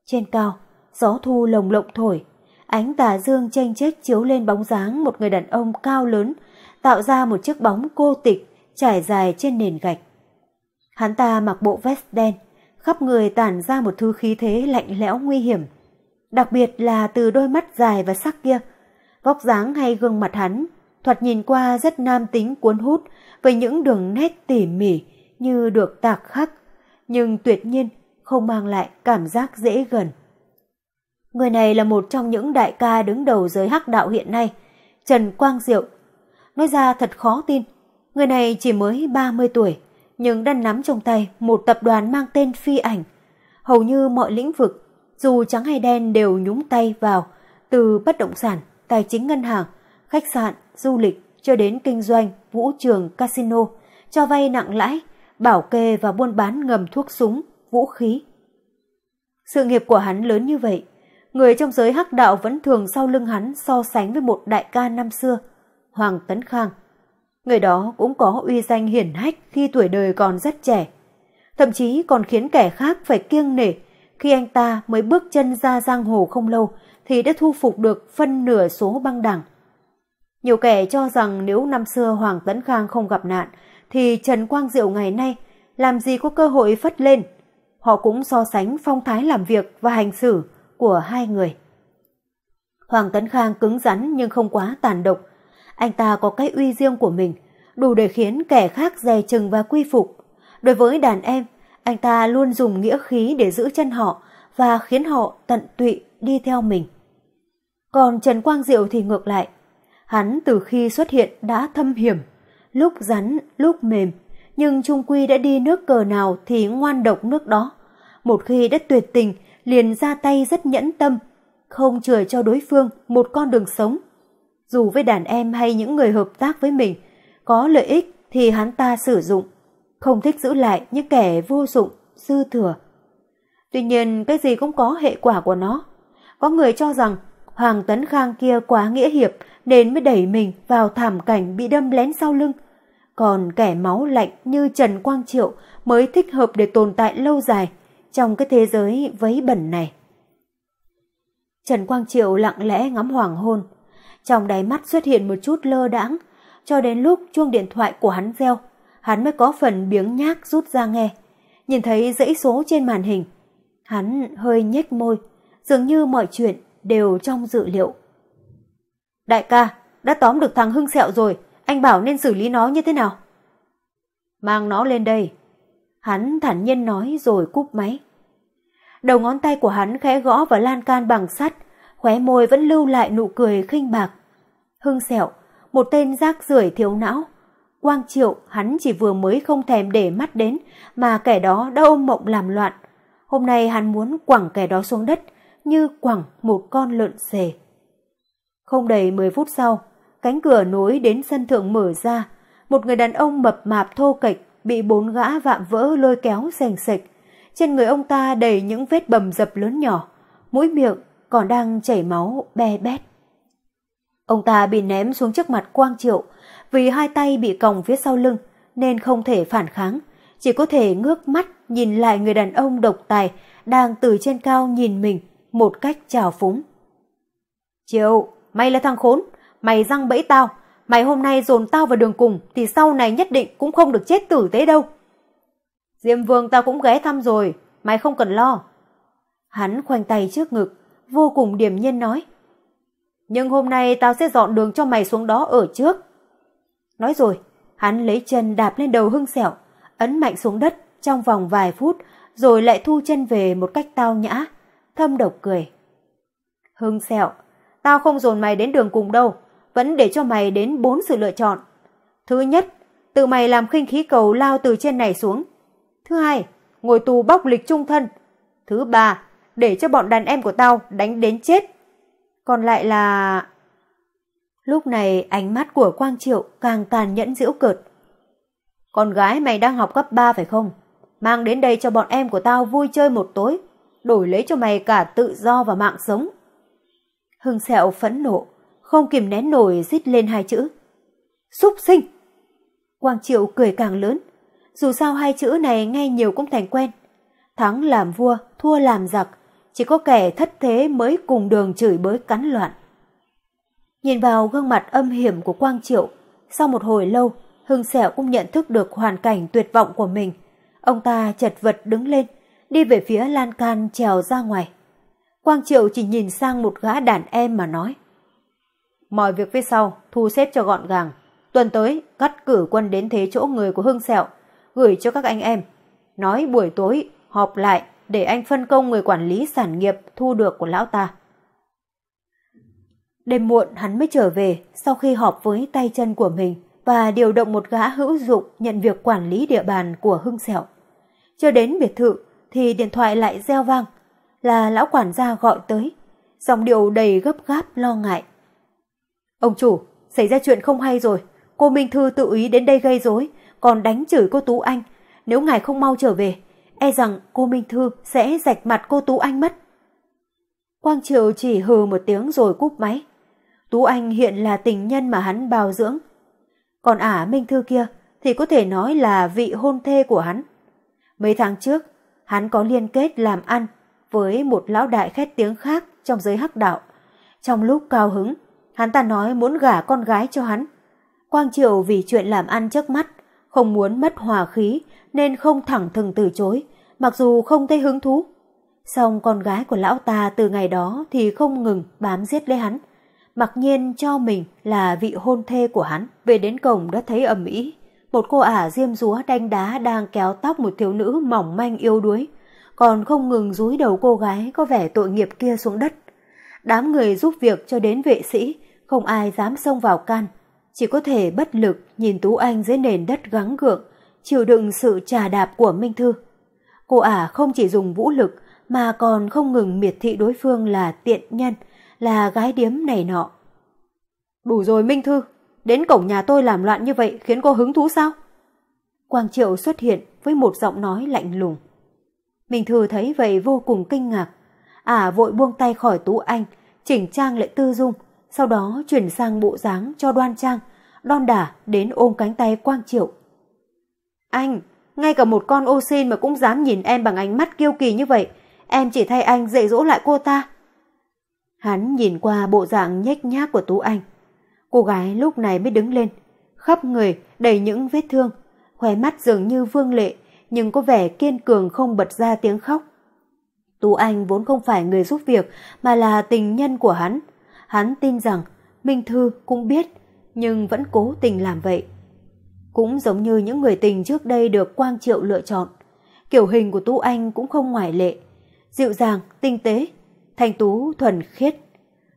Trên cao, gió thu lồng lộng thổi, ánh tà dương chênh chếch chiếu lên bóng dáng một người đàn ông cao lớn, tạo ra một chiếc bóng cô tịch trải dài trên nền gạch. Hắn ta mặc bộ vest đen, khắp người tản ra một thứ khí thế lạnh lẽo nguy hiểm. Đặc biệt là từ đôi mắt dài và sắc kia, vóc dáng hay gương mặt hắn, thoạt nhìn qua rất nam tính cuốn hút với những đường nét tỉ mỉ như được tạc khắc, nhưng tuyệt nhiên không mang lại cảm giác dễ gần. Người này là một trong những đại ca đứng đầu giới hắc đạo hiện nay, Trần Quang Diệu. Nói ra thật khó tin, người này chỉ mới 30 tuổi, nhưng đang nắm trong tay một tập đoàn mang tên phi ảnh. Hầu như mọi lĩnh vực, dù trắng hay đen đều nhúng tay vào, từ bất động sản, tài chính ngân hàng, khách sạn, du lịch cho đến kinh doanh, vũ trường, casino, cho vay nặng lãi, bảo kê và buôn bán ngầm thuốc súng, vũ khí. Sự nghiệp của hắn lớn như vậy, người trong giới hắc đạo vẫn thường sau lưng hắn so sánh với một đại ca năm xưa, Hoàng Tấn Khang. Người đó cũng có uy danh hiển hách khi tuổi đời còn rất trẻ. Thậm chí còn khiến kẻ khác phải kiêng nể khi anh ta mới bước chân ra giang hồ không lâu, thì đã thu phục được phân nửa số băng đảng. Nhiều kẻ cho rằng nếu năm xưa Hoàng Tấn Khang không gặp nạn, thì Trần Quang Diệu ngày nay làm gì có cơ hội phất lên. Họ cũng so sánh phong thái làm việc và hành xử của hai người. Hoàng Tấn Khang cứng rắn nhưng không quá tàn độc. Anh ta có cái uy riêng của mình, đủ để khiến kẻ khác dè chừng và quy phục. Đối với đàn em, anh ta luôn dùng nghĩa khí để giữ chân họ và khiến họ tận tụy đi theo mình. Còn Trần Quang Diệu thì ngược lại. Hắn từ khi xuất hiện đã thâm hiểm, lúc rắn, lúc mềm, nhưng trung quy đã đi nước cờ nào thì ngoan độc nước đó. Một khi đã tuyệt tình, liền ra tay rất nhẫn tâm, không chừa cho đối phương một con đường sống. Dù với đàn em hay những người hợp tác với mình, có lợi ích thì hắn ta sử dụng, không thích giữ lại những kẻ vô dụng, dư thừa. Tuy nhiên cái gì cũng có hệ quả của nó. Có người cho rằng Hoàng Tấn Khang kia quá nghĩa hiệp nên mới đẩy mình vào thảm cảnh bị đâm lén sau lưng. Còn kẻ máu lạnh như Trần Quang Triệu mới thích hợp để tồn tại lâu dài trong cái thế giới vấy bẩn này. Trần Quang Triệu lặng lẽ ngắm hoàng hôn. Trong đáy mắt xuất hiện một chút lơ đãng, cho đến lúc chuông điện thoại của hắn reo, hắn mới có phần biếng nhác rút ra nghe. Nhìn thấy dãy số trên màn hình, hắn hơi nhếch môi, dường như mọi chuyện đều trong dự liệu. Đại ca, đã tóm được thằng Hưng Sẹo rồi, anh bảo nên xử lý nó như thế nào? Mang nó lên đây. Hắn thản nhiên nói rồi cúp máy. Đầu ngón tay của hắn khẽ gõ vào lan can bằng sắt, khóe môi vẫn lưu lại nụ cười khinh bạc. Hưng Sẹo, một tên rác rưởi thiếu não. Quang Triệu hắn chỉ vừa mới không thèm để mắt đến mà kẻ đó đã ôm mộng làm loạn. Hôm nay hắn muốn quẳng kẻ đó xuống đất như quẳng một con lợn xề. Không đầy 10 phút sau, cánh cửa nối đến sân thượng mở ra, một người đàn ông mập mạp thô kệch bị bốn gã vạm vỡ lôi kéo sành sạch. Trên người ông ta đầy những vết bầm dập lớn nhỏ, mũi miệng còn đang chảy máu be bét. Ông ta bị ném xuống trước mặt Quang Triệu vì hai tay bị còng phía sau lưng nên không thể phản kháng, chỉ có thể ngước mắt nhìn lại người đàn ông độc tài đang từ trên cao nhìn mình một cách trào phúng. Triệu, mày là thằng khốn, mày răng bẫy tao, mày hôm nay dồn tao vào đường cùng thì sau này nhất định cũng không được chết tử tế đâu. Diêm vương tao cũng ghé thăm rồi, mày không cần lo. Hắn khoanh tay trước ngực, vô cùng điềm nhiên nói. Nhưng hôm nay tao sẽ dọn đường cho mày xuống đó ở trước. Nói rồi, hắn lấy chân đạp lên đầu hưng sẹo, ấn mạnh xuống đất trong vòng vài phút, rồi lại thu chân về một cách tao nhã, thâm độc cười. Hưng sẹo, tao không dồn mày đến đường cùng đâu, vẫn để cho mày đến bốn sự lựa chọn. Thứ nhất, tự mày làm khinh khí cầu lao từ trên này xuống. Thứ hai, ngồi tù bóc lịch trung thân. Thứ ba, để cho bọn đàn em của tao đánh đến chết. Còn lại là... Lúc này ánh mắt của Quang Triệu càng tàn nhẫn giễu cợt. Con gái mày đang học cấp 3 phải không? Mang đến đây cho bọn em của tao vui chơi một tối, đổi lấy cho mày cả tự do và mạng sống. Hưng sẹo phẫn nộ, không kìm nén nổi rít lên hai chữ. Xúc sinh! Quang Triệu cười càng lớn, dù sao hai chữ này nghe nhiều cũng thành quen. Thắng làm vua, thua làm giặc, chỉ có kẻ thất thế mới cùng đường chửi bới cắn loạn. Nhìn vào gương mặt âm hiểm của Quang Triệu, sau một hồi lâu, Hưng Sẹo cũng nhận thức được hoàn cảnh tuyệt vọng của mình. Ông ta chật vật đứng lên, đi về phía lan can trèo ra ngoài. Quang Triệu chỉ nhìn sang một gã đàn em mà nói. Mọi việc phía sau, thu xếp cho gọn gàng. Tuần tới, cắt cử quân đến thế chỗ người của Hưng Sẹo, gửi cho các anh em. Nói buổi tối, họp lại để anh phân công người quản lý sản nghiệp thu được của lão ta. Đêm muộn hắn mới trở về sau khi họp với tay chân của mình và điều động một gã hữu dụng nhận việc quản lý địa bàn của Hưng Sẹo. Chưa đến biệt thự thì điện thoại lại reo vang, là lão quản gia gọi tới, giọng điệu đầy gấp gáp lo ngại. Ông chủ, xảy ra chuyện không hay rồi, cô Minh Thư tự ý đến đây gây rối, còn đánh chửi cô Tú Anh, nếu ngài không mau trở về, e rằng cô Minh Thư sẽ rạch mặt cô Tú Anh mất. Quang Triệu chỉ hừ một tiếng rồi cúp máy. Tú Anh hiện là tình nhân mà hắn bào dưỡng. Còn ả Minh Thư kia thì có thể nói là vị hôn thê của hắn. Mấy tháng trước, hắn có liên kết làm ăn với một lão đại khét tiếng khác trong giới hắc đạo. Trong lúc cao hứng, hắn ta nói muốn gả con gái cho hắn. Quang Triệu vì chuyện làm ăn trước mắt, không muốn mất hòa khí nên không thẳng thừng từ chối, mặc dù không thấy hứng thú. Xong con gái của lão ta từ ngày đó thì không ngừng bám giết lấy hắn, mặc nhiên cho mình là vị hôn thê của hắn. Về đến cổng đã thấy ầm ĩ, một cô ả diêm rúa đanh đá đang kéo tóc một thiếu nữ mỏng manh yếu đuối, còn không ngừng dúi đầu cô gái có vẻ tội nghiệp kia xuống đất. Đám người giúp việc cho đến vệ sĩ, không ai dám xông vào can, chỉ có thể bất lực nhìn Tú Anh dưới nền đất gắng gượng, chịu đựng sự trà đạp của Minh Thư. Cô ả không chỉ dùng vũ lực mà còn không ngừng miệt thị đối phương là tiện nhân, là gái điếm này nọ. Đủ rồi Minh Thư, đến cổng nhà tôi làm loạn như vậy khiến cô hứng thú sao? Quang Triệu xuất hiện với một giọng nói lạnh lùng. Minh Thư thấy vậy vô cùng kinh ngạc. Ả vội buông tay khỏi Tú Anh, chỉnh trang lại tư dung, sau đó chuyển sang bộ dáng cho đoan trang, đon đả đến ôm cánh tay Quang Triệu. Anh, ngay cả một con ô xin mà cũng dám nhìn em bằng ánh mắt kiêu kỳ như vậy, em chỉ thay anh dạy dỗ lại cô ta. Hắn nhìn qua bộ dạng nhếch nhác của Tú Anh. Cô gái lúc này mới đứng lên, khắp người đầy những vết thương, khóe mắt dường như vương lệ, nhưng có vẻ kiên cường không bật ra tiếng khóc. Tú Anh vốn không phải người giúp việc mà là tình nhân của hắn. Hắn tin rằng Minh Thư cũng biết, nhưng vẫn cố tình làm vậy. Cũng giống như những người tình trước đây được Quang Triệu lựa chọn. Kiểu hình của Tú Anh cũng không ngoại lệ. Dịu dàng, tinh tế, thanh tú thuần khiết.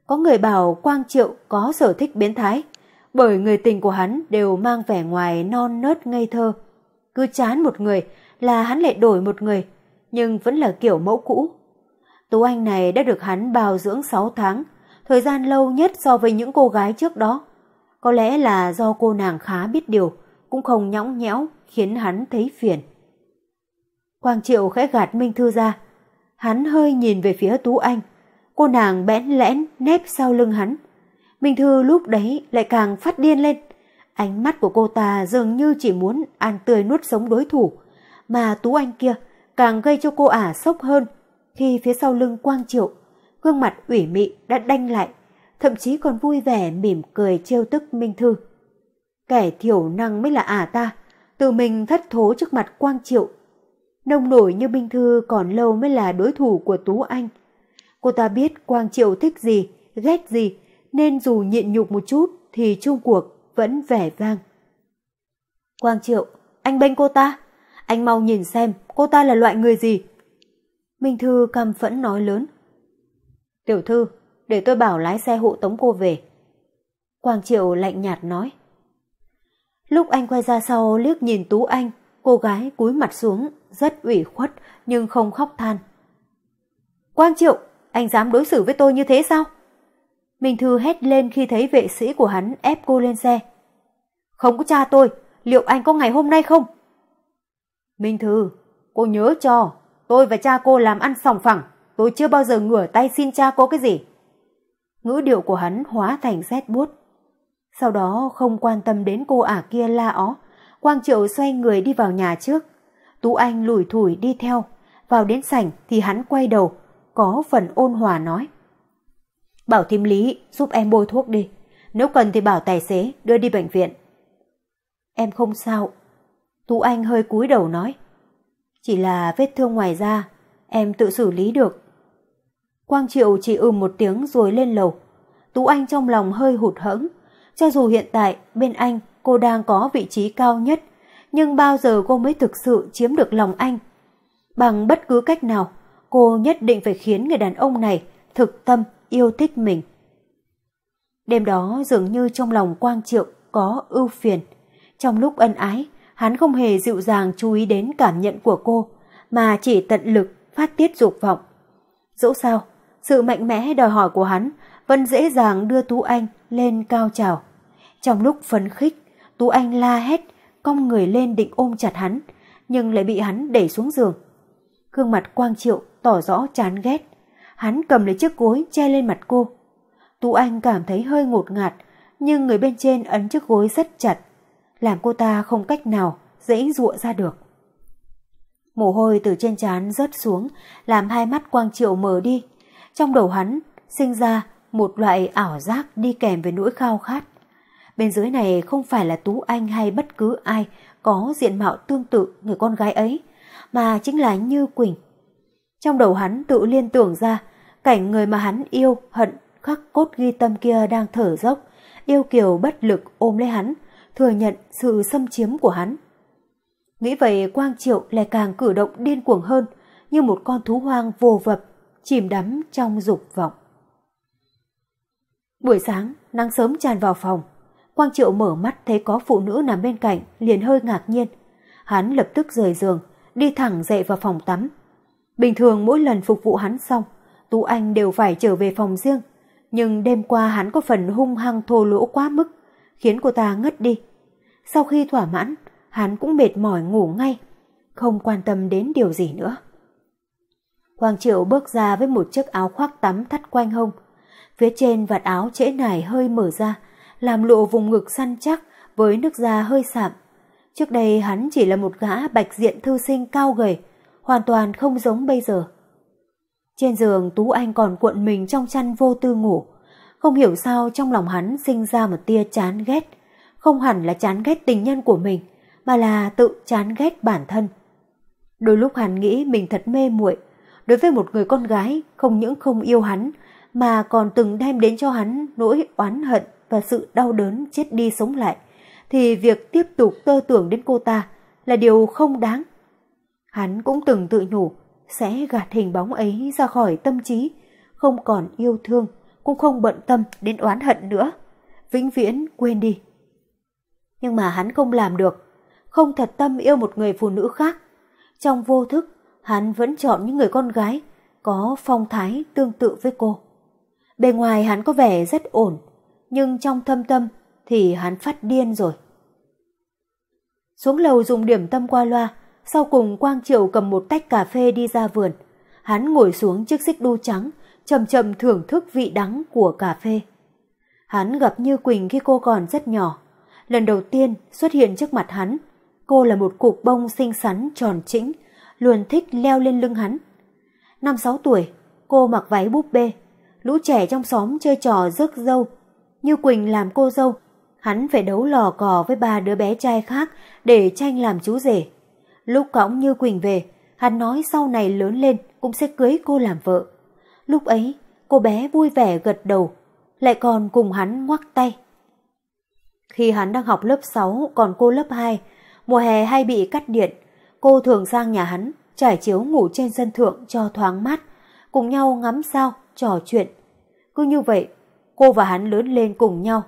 Có người bảo Quang Triệu có sở thích biến thái, bởi người tình của hắn đều mang vẻ ngoài non nớt ngây thơ. Cứ chán một người là hắn lại đổi một người, nhưng vẫn là kiểu mẫu cũ. Tú Anh này đã được hắn bào dưỡng 6 tháng, thời gian lâu nhất so với những cô gái trước đó. Có lẽ là do cô nàng khá biết điều, cũng không nhõng nhẽo khiến hắn thấy phiền. Quang Triệu khẽ gạt Minh Thư ra. Hắn hơi nhìn về phía Tú Anh. Cô nàng bẽn lẽn nép sau lưng hắn. Minh Thư lúc đấy lại càng phát điên lên. Ánh mắt của cô ta dường như chỉ muốn ăn tươi nuốt sống đối thủ. Mà Tú Anh kia càng gây cho cô ả sốc hơn khi phía sau lưng Quang Triệu, gương mặt ủy mị đã đanh lại, thậm chí còn vui vẻ mỉm cười trêu tức Minh Thư. Kẻ thiểu năng mới là ả ta, tự mình thất thố trước mặt Quang Triệu. Nông nổi như Minh Thư còn lâu mới là đối thủ của Tú Anh. Cô ta biết Quang Triệu thích gì, ghét gì, nên dù nhịn nhục một chút thì chung cuộc vẫn vẻ vang. Quang Triệu, anh bênh cô ta. Anh mau nhìn xem cô ta là loại người gì. Minh Thư căm phẫn nói lớn. Tiểu thư, để tôi bảo lái xe hộ tống cô về. Quang Triệu lạnh nhạt nói. Lúc anh quay ra sau liếc nhìn Tú Anh, cô gái cúi mặt xuống, rất ủy khuất nhưng không khóc than. Quang Triệu, anh dám đối xử với tôi như thế sao? Minh Thư hét lên khi thấy vệ sĩ của hắn ép cô lên xe. Không có cha tôi, liệu anh có ngày hôm nay không? Minh Thư, cô nhớ cho, tôi và cha cô làm ăn sòng phẳng, tôi chưa bao giờ ngửa tay xin cha cô cái gì. Ngữ điệu của hắn hóa thành rét buốt. Sau đó không quan tâm đến cô ả kia la ó, Quang Triệu xoay người đi vào nhà trước. Tú Anh lủi thủi đi theo, vào đến sảnh thì hắn quay đầu, có phần ôn hòa nói. Bảo thím lý giúp em bôi thuốc đi, nếu cần thì bảo tài xế đưa đi bệnh viện. Em không sao. Tú Anh hơi cúi đầu nói. Chỉ là vết thương ngoài da, em tự xử lý được. Quang Triệu chỉ ừm một tiếng rồi lên lầu. Tú Anh trong lòng hơi hụt hẫng, cho dù hiện tại bên anh cô đang có vị trí cao nhất, nhưng bao giờ cô mới thực sự chiếm được lòng anh? Bằng bất cứ cách nào, cô nhất định phải khiến người đàn ông này thực tâm yêu thích mình. Đêm đó dường như trong lòng Quang Triệu có ưu phiền. Trong lúc ân ái, hắn không hề dịu dàng chú ý đến cảm nhận của cô, mà chỉ tận lực phát tiết dục vọng. Dẫu sao, sự mạnh mẽ đòi hỏi của hắn vẫn dễ dàng đưa Tú Anh lên cao trào. Trong lúc phấn khích, Tú Anh la hét, cong người lên định ôm chặt hắn, nhưng lại bị hắn đẩy xuống giường. Gương mặt Quang Triệu tỏ rõ chán ghét. Hắn cầm lấy chiếc gối che lên mặt cô. Tú Anh cảm thấy hơi ngột ngạt, nhưng người bên trên ấn chiếc gối rất chặt, làm cô ta không cách nào dễ dụa ra được. Mồ hôi từ trên trán rớt xuống, làm hai mắt Quang Triệu mở đi. Trong đầu hắn sinh ra một loại ảo giác đi kèm với nỗi khao khát. Bên dưới này không phải là Tú Anh hay bất cứ ai có diện mạo tương tự người con gái ấy, mà chính là Như Quỳnh. Trong đầu hắn tự liên tưởng ra cảnh người mà hắn yêu, hận, khắc cốt ghi tâm kia đang thở dốc, yêu kiều bất lực ôm lấy hắn, thừa nhận sự xâm chiếm của hắn. Nghĩ vậy Quang Triệu lại càng cử động điên cuồng hơn, như một con thú hoang vô vập, chìm đắm trong dục vọng. Buổi sáng, nắng sớm tràn vào phòng. Quang Triệu mở mắt thấy có phụ nữ nằm bên cạnh, liền hơi ngạc nhiên. Hắn lập tức rời giường, đi thẳng dậy vào phòng tắm. Bình thường mỗi lần phục vụ hắn xong, Tú Anh đều phải trở về phòng riêng. Nhưng đêm qua hắn có phần hung hăng thô lỗ quá mức, khiến cô ta ngất đi. Sau khi thỏa mãn, hắn cũng mệt mỏi ngủ ngay, không quan tâm đến điều gì nữa. Hoàng Triệu bước ra với một chiếc áo khoác tắm thắt quanh hông. Phía trên vạt áo trễ nải hơi mở ra, làm lộ vùng ngực săn chắc với nước da hơi sạm. Trước đây hắn chỉ là một gã bạch diện thư sinh cao gầy, hoàn toàn không giống bây giờ. Trên giường Tú Anh còn cuộn mình trong chăn vô tư ngủ. Không hiểu sao trong lòng hắn sinh ra một tia chán ghét. Không hẳn là chán ghét tình nhân của mình, mà là tự chán ghét bản thân. Đôi lúc hắn nghĩ mình thật mê muội đối với một người con gái không những không yêu hắn mà còn từng đem đến cho hắn nỗi oán hận và sự đau đớn chết đi sống lại thì việc tiếp tục tơ tưởng đến cô ta là điều không đáng. Hắn cũng từng tự nhủ sẽ gạt hình bóng ấy ra khỏi tâm trí, không còn yêu thương, cũng không bận tâm đến oán hận nữa, vĩnh viễn quên đi. Nhưng mà hắn không làm được, không thật tâm yêu một người phụ nữ khác. Trong vô thức, hắn vẫn chọn những người con gái có phong thái tương tự với cô. Bề ngoài hắn có vẻ rất ổn, nhưng trong thâm tâm thì hắn phát điên rồi. Xuống lầu dùng điểm tâm qua loa, sau cùng Quang triều cầm một tách cà phê đi ra vườn. Hắn ngồi xuống chiếc xích đu trắng, chậm chậm thưởng thức vị đắng của cà phê. Hắn gặp Như Quỳnh khi cô còn rất nhỏ. Lần đầu tiên xuất hiện trước mặt hắn, cô là một cục bông xinh xắn tròn trĩnh luôn thích leo lên lưng hắn. Năm sáu tuổi, cô mặc váy búp bê, lũ trẻ trong xóm chơi trò rước dâu. Như Quỳnh làm cô dâu, hắn phải đấu lò cò với ba đứa bé trai khác để tranh làm chú rể. Lúc cõng Như Quỳnh về, hắn nói sau này lớn lên cũng sẽ cưới cô làm vợ. Lúc ấy, cô bé vui vẻ gật đầu, lại còn cùng hắn ngoắc tay. Khi hắn đang học lớp 6, còn cô lớp 2, mùa hè hay bị cắt điện, cô thường sang nhà hắn, trải chiếu ngủ trên sân thượng cho thoáng mát, cùng nhau ngắm sao, trò chuyện. Cứ như vậy, cô và hắn lớn lên cùng nhau.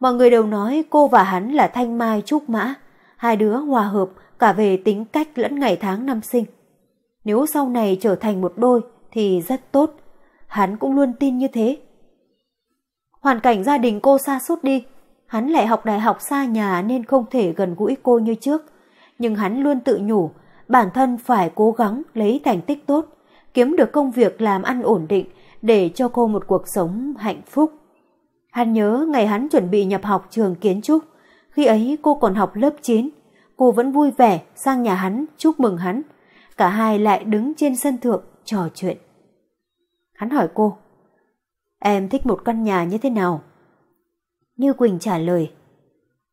Mọi người đều nói cô và hắn là thanh mai trúc mã, hai đứa hòa hợp cả về tính cách lẫn ngày tháng năm sinh. Nếu sau này trở thành một đôi thì rất tốt, hắn cũng luôn tin như thế. Hoàn cảnh gia đình cô xa suốt đi, hắn lại học đại học xa nhà nên không thể gần gũi cô như trước, nhưng hắn luôn tự nhủ bản thân phải cố gắng lấy thành tích tốt, kiếm được công việc làm ăn ổn định để cho cô một cuộc sống hạnh phúc. Hắn nhớ ngày hắn chuẩn bị nhập học trường kiến trúc, khi ấy cô còn học lớp 9, cô vẫn vui vẻ sang nhà hắn chúc mừng hắn. Cả hai lại đứng trên sân thượng trò chuyện. Hắn hỏi cô, em thích một căn nhà như thế nào? Như Quỳnh trả lời,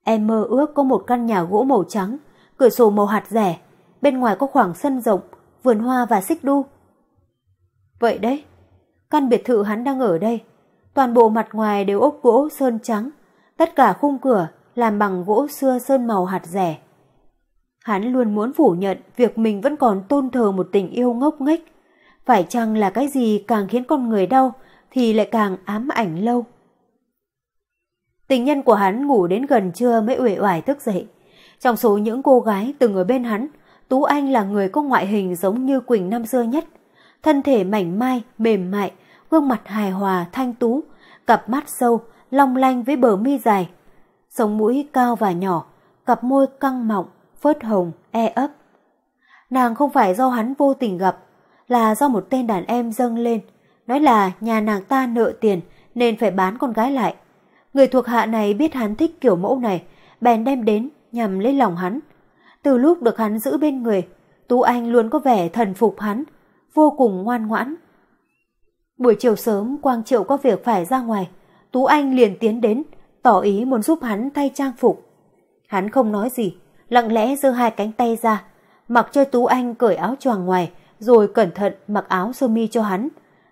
em mơ ước có một căn nhà gỗ màu trắng, cửa sổ màu hạt rẻ, bên ngoài có khoảng sân rộng, vườn hoa và xích đu. Vậy đấy, căn biệt thự hắn đang ở đây, toàn bộ mặt ngoài đều ốp gỗ sơn trắng, tất cả khung cửa làm bằng gỗ xưa sơn màu hạt rẻ. Hắn luôn muốn phủ nhận việc mình vẫn còn tôn thờ một tình yêu ngốc nghếch. Phải chăng là cái gì càng khiến con người đau thì lại càng ám ảnh lâu. Tình nhân của hắn ngủ đến gần trưa mới uể oải thức dậy. Trong số những cô gái từng ở bên hắn, Tú Anh là người có ngoại hình giống như Quỳnh năm xưa nhất. Thân thể mảnh mai, mềm mại, gương mặt hài hòa, thanh tú, cặp mắt sâu, long lanh với bờ mi dài. Sống mũi cao và nhỏ, cặp môi căng mọng, phớt hồng, e ấp, Nàng không phải do hắn vô tình gặp, là do một tên đàn em dâng lên, nói là nhà nàng ta nợ tiền nên phải bán con gái lại. Người thuộc hạ này biết hắn thích kiểu mẫu này, bèn đem đến nhằm lấy lòng hắn. Từ lúc được hắn giữ bên người, Tú Anh luôn có vẻ thần phục hắn, vô cùng ngoan ngoãn. Buổi chiều sớm Quang Triệu có việc phải ra ngoài, Tú Anh liền tiến đến, tỏ ý muốn giúp hắn thay trang phục. Hắn không nói gì, lặng lẽ giơ hai cánh tay ra, mặc cho Tú Anh cởi áo choàng ngoài, rồi cẩn thận mặc áo sơ mi cho hắn,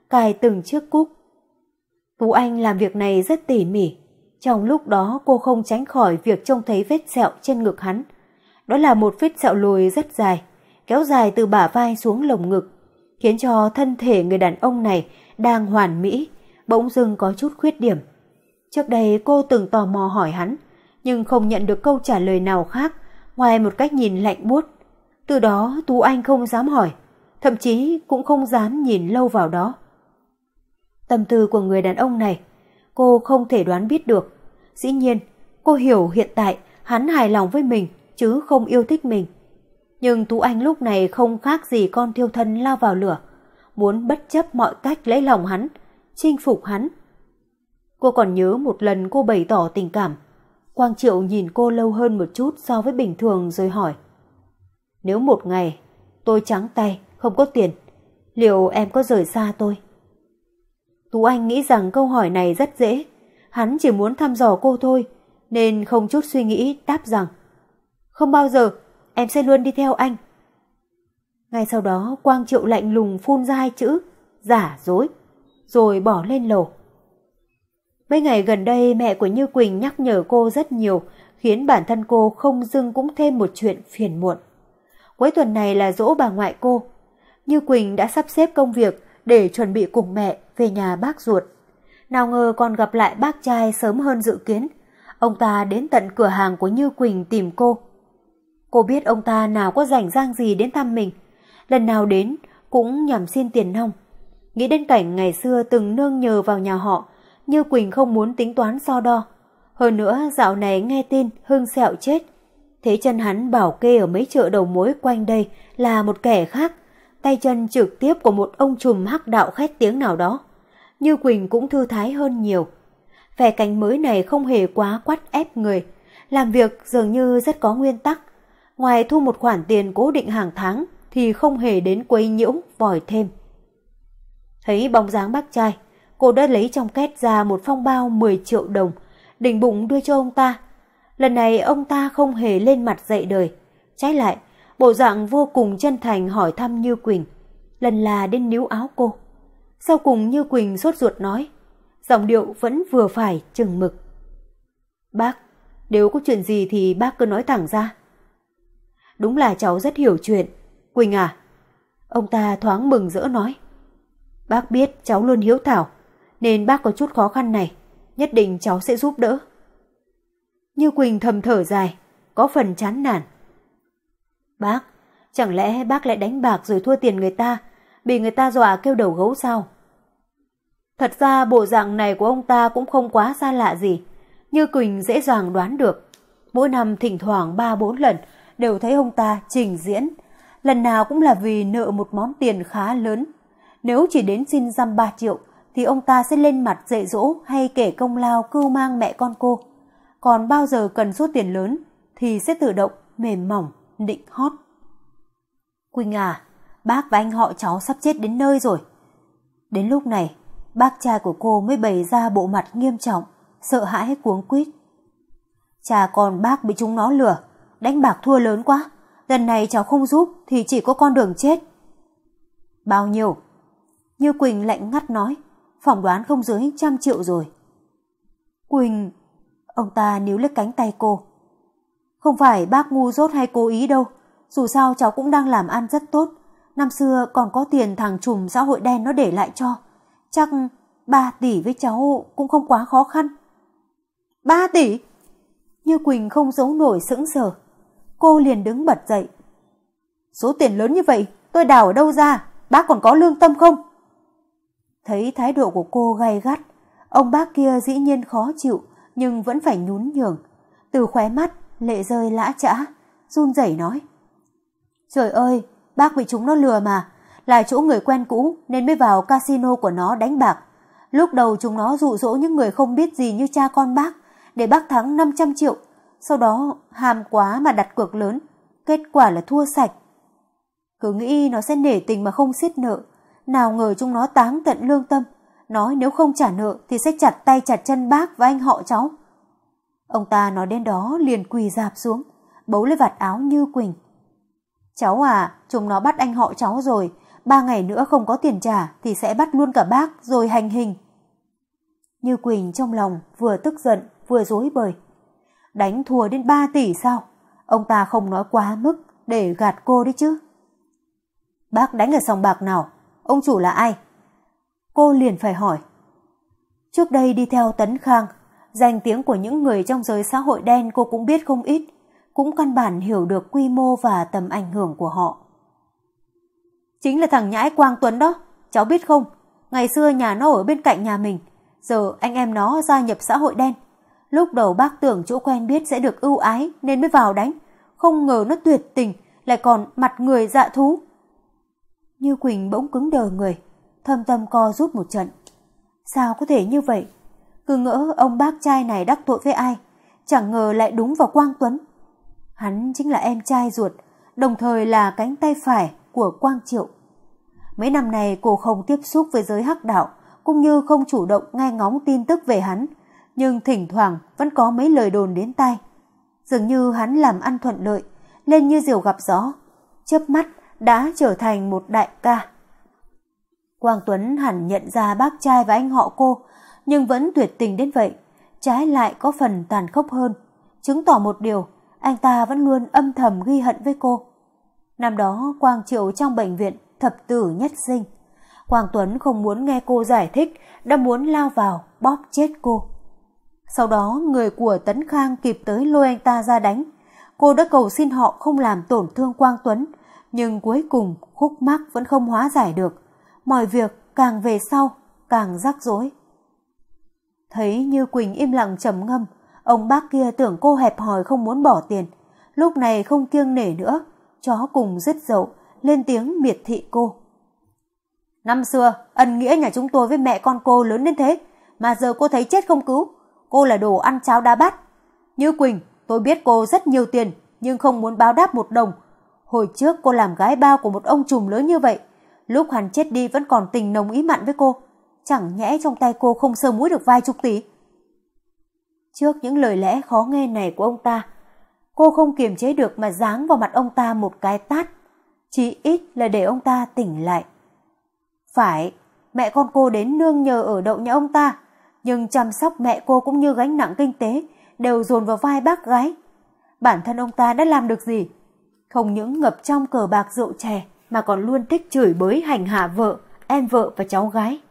cài từng chiếc cúc. Tú Anh làm việc này rất tỉ mỉ, trong lúc đó cô không tránh khỏi việc trông thấy vết sẹo trên ngực hắn. Đó là một vết sẹo lồi rất dài, kéo dài từ bả vai xuống lồng ngực, khiến cho thân thể người đàn ông này đang hoàn mỹ, bỗng dưng có chút khuyết điểm. Trước đây cô từng tò mò hỏi hắn, nhưng không nhận được câu trả lời nào khác ngoài một cách nhìn lạnh buốt. Từ đó Tú Anh không dám hỏi, thậm chí cũng không dám nhìn lâu vào đó. Tâm tư của người đàn ông này, cô không thể đoán biết được. Dĩ nhiên, cô hiểu hiện tại hắn hài lòng với mình chứ không yêu thích mình. Nhưng Tú Anh lúc này không khác gì con thiêu thân lao vào lửa, muốn bất chấp mọi cách lấy lòng hắn, chinh phục hắn. Cô còn nhớ một lần cô bày tỏ tình cảm. Quang Triệu nhìn cô lâu hơn một chút so với bình thường rồi hỏi. Nếu một ngày tôi trắng tay, không có tiền, liệu em có rời xa tôi? Tú Anh nghĩ rằng câu hỏi này rất dễ, hắn chỉ muốn thăm dò cô thôi, nên không chút suy nghĩ đáp rằng Không bao giờ, em sẽ luôn đi theo anh. Ngay sau đó Quang Triệu lạnh lùng phun ra hai chữ giả dối, rồi bỏ lên lầu. Mấy ngày gần đây mẹ của Như Quỳnh nhắc nhở cô rất nhiều, khiến bản thân cô không dưng cũng thêm một chuyện phiền muộn. Cuối tuần này là dỗ bà ngoại cô. Như Quỳnh đã sắp xếp công việc để chuẩn bị cùng mẹ về nhà bác ruột. Nào ngờ còn gặp lại bác trai sớm hơn dự kiến. Ông ta đến tận cửa hàng của Như Quỳnh tìm cô. Cô biết ông ta nào có rảnh rang gì đến thăm mình. Lần nào đến cũng nhằm xin tiền nông. Nghĩ đến cảnh ngày xưa từng nương nhờ vào nhà họ, Như Quỳnh không muốn tính toán so đo. Hơn nữa dạo này nghe tin Hưng sẹo chết. Thế chân hắn bảo kê ở mấy chợ đầu mối quanh đây là một kẻ khác, tay chân trực tiếp của một ông trùm hắc đạo khét tiếng nào đó. Như Quỳnh cũng thư thái hơn nhiều. Vẻ cánh mới này không hề quá quắt ép người, làm việc dường như rất có nguyên tắc. Ngoài thu một khoản tiền cố định hàng tháng thì không hề đến quấy nhiễu, vòi thêm. Thấy bóng dáng bác trai, cô đã lấy trong két ra một phong bao 10 triệu đồng, đỉnh bụng đưa cho ông ta. Lần này ông ta không hề lên mặt dậy đời. Trái lại, bộ dạng vô cùng chân thành hỏi thăm Như Quỳnh. Lần là đến níu áo cô. Sau cùng Như Quỳnh sốt ruột nói, giọng điệu vẫn vừa phải chừng mực. Bác, nếu có chuyện gì thì bác cứ nói thẳng ra. Đúng là cháu rất hiểu chuyện. Quỳnh à? Ông ta thoáng mừng rỡ nói. Bác biết cháu luôn hiếu thảo, nên bác có chút khó khăn này, nhất định cháu sẽ giúp đỡ. Như Quỳnh thầm thở dài, có phần chán nản. Bác, chẳng lẽ bác lại đánh bạc rồi thua tiền người ta, bị người ta dọa kêu đầu gấu sao? Thật ra bộ dạng này của ông ta cũng không quá xa lạ gì, như Quỳnh dễ dàng đoán được. Mỗi năm thỉnh thoảng ba bốn lần đều thấy ông ta trình diễn, lần nào cũng là vì nợ một món tiền khá lớn. Nếu chỉ đến xin dăm ba triệu thì ông ta sẽ lên mặt dạy dỗ hay kể công lao cưu mang mẹ con cô. Còn bao giờ cần số tiền lớn thì sẽ tự động mềm mỏng, định hót. Quỳnh à, bác và anh họ cháu sắp chết đến nơi rồi. Đến lúc này, bác trai của cô mới bày ra bộ mặt nghiêm trọng, sợ hãi cuống quýt. Cha con bác bị chúng nó lừa, đánh bạc thua lớn quá. Lần này cháu không giúp thì chỉ có con đường chết. Bao nhiêu? Như Quỳnh lạnh ngắt nói, phỏng đoán không dưới trăm triệu rồi. Quỳnh... Ông ta níu lấy cánh tay cô. Không phải bác ngu dốt hay cố ý đâu, dù sao cháu cũng đang làm ăn rất tốt. Năm xưa còn có tiền thằng trùm xã hội đen nó để lại cho. Chắc 3 tỷ với cháu cũng không quá khó khăn. 3 tỷ? Như Quỳnh không giấu nổi sững sờ. Cô liền đứng bật dậy. Số tiền lớn như vậy tôi đào ở đâu ra? Bác còn có lương tâm không? Thấy thái độ của cô gay gắt, ông bác kia dĩ nhiên khó chịu nhưng vẫn phải nhún nhường. Từ khóe mắt, lệ rơi lã chã, run rẩy nói. Trời ơi, bác bị chúng nó lừa mà, là chỗ người quen cũ nên mới vào casino của nó đánh bạc. Lúc đầu chúng nó dụ dỗ những người không biết gì như cha con bác để bác thắng 500 triệu, sau đó ham quá mà đặt cược lớn, kết quả là thua sạch. Cứ nghĩ nó sẽ nể tình mà không xiết nợ, nào ngờ chúng nó táng tận lương tâm, nói nếu không trả nợ thì sẽ chặt tay chặt chân bác và anh họ cháu. Ông ta nói đến đó liền quỳ dạp xuống, bấu lấy vạt áo Như Quỳnh. Cháu à, chúng nó bắt anh họ cháu rồi, ba ngày nữa không có tiền trả thì sẽ bắt luôn cả bác rồi hành hình. Như Quỳnh trong lòng vừa tức giận vừa dối bời. Đánh thua đến 3 tỷ sao? Ông ta không nói quá mức để gạt cô đấy chứ. Bác đánh ở sòng bạc nào? Ông chủ là ai? Cô liền phải hỏi. Trước đây đi theo Tấn Khang, danh tiếng của những người trong giới xã hội đen cô cũng biết không ít, cũng căn bản hiểu được quy mô và tầm ảnh hưởng của họ. Chính là thằng nhãi Quang Tuấn đó, cháu biết không? Ngày xưa nhà nó ở bên cạnh nhà mình, giờ anh em nó gia nhập xã hội đen. Lúc đầu bác tưởng chỗ quen biết sẽ được ưu ái nên mới vào đánh, không ngờ nó tuyệt tình, lại còn mặt người dạ thú. Như Quỳnh bỗng cứng đờ người, thâm tâm co rút một trận. Sao có thể như vậy? Cứ ngỡ ông bác trai này đắc tội với ai, chẳng ngờ lại đúng vào Quang Tuấn. Hắn chính là em trai ruột, đồng thời là cánh tay phải của Quang Triệu. Mấy năm này cô không tiếp xúc với giới hắc đạo, cũng như không chủ động nghe ngóng tin tức về hắn, nhưng thỉnh thoảng vẫn có mấy lời đồn đến tai. Dường như hắn làm ăn thuận lợi, lên như diều gặp gió, chớp mắt đã trở thành một đại ca. Quang Tuấn hẳn nhận ra bác trai và anh họ cô, nhưng vẫn tuyệt tình đến vậy, trái lại có phần tàn khốc hơn, chứng tỏ một điều, anh ta vẫn luôn âm thầm ghi hận với cô. Năm đó Quang Triệu trong bệnh viện thập tử nhất sinh. Quang Tuấn không muốn nghe cô giải thích, đã muốn lao vào bóp chết cô. Sau đó người của Tấn Khang kịp tới lôi anh ta ra đánh. Cô đã cầu xin họ không làm tổn thương Quang Tuấn, nhưng cuối cùng khúc mắc vẫn không hóa giải được. Mọi việc càng về sau càng rắc rối. Thấy Như Quỳnh im lặng trầm ngâm, ông bác kia tưởng cô hẹp hòi không muốn bỏ tiền. Lúc này không kiêng nể nữa, chó cùng dứt dậu, lên tiếng miệt thị cô. Năm xưa, ân nghĩa nhà chúng tôi với mẹ con cô lớn đến thế, mà giờ cô thấy chết không cứu. Cô là đồ ăn cháo đá bát. Như Quỳnh, tôi biết cô rất nhiều tiền, nhưng không muốn báo đáp một đồng. Hồi trước cô làm gái bao của một ông trùm lớn như vậy. Lúc hắn chết đi vẫn còn tình nồng ý mặn với cô. Chẳng nhẽ trong tay cô không sơ mũi được vài chục tỷ. Trước những lời lẽ khó nghe này của ông ta, cô không kiềm chế được mà giáng vào mặt ông ta một cái tát. Chỉ ít là để ông ta tỉnh lại. Phải, mẹ con cô đến nương nhờ ở đậu nhà ông ta, nhưng chăm sóc mẹ cô cũng như gánh nặng kinh tế đều dồn vào vai bác gái. Bản thân ông ta đã làm được gì? Không những ngập trong cờ bạc rượu chè mà còn luôn thích chửi bới hành hạ vợ, em vợ và cháu gái.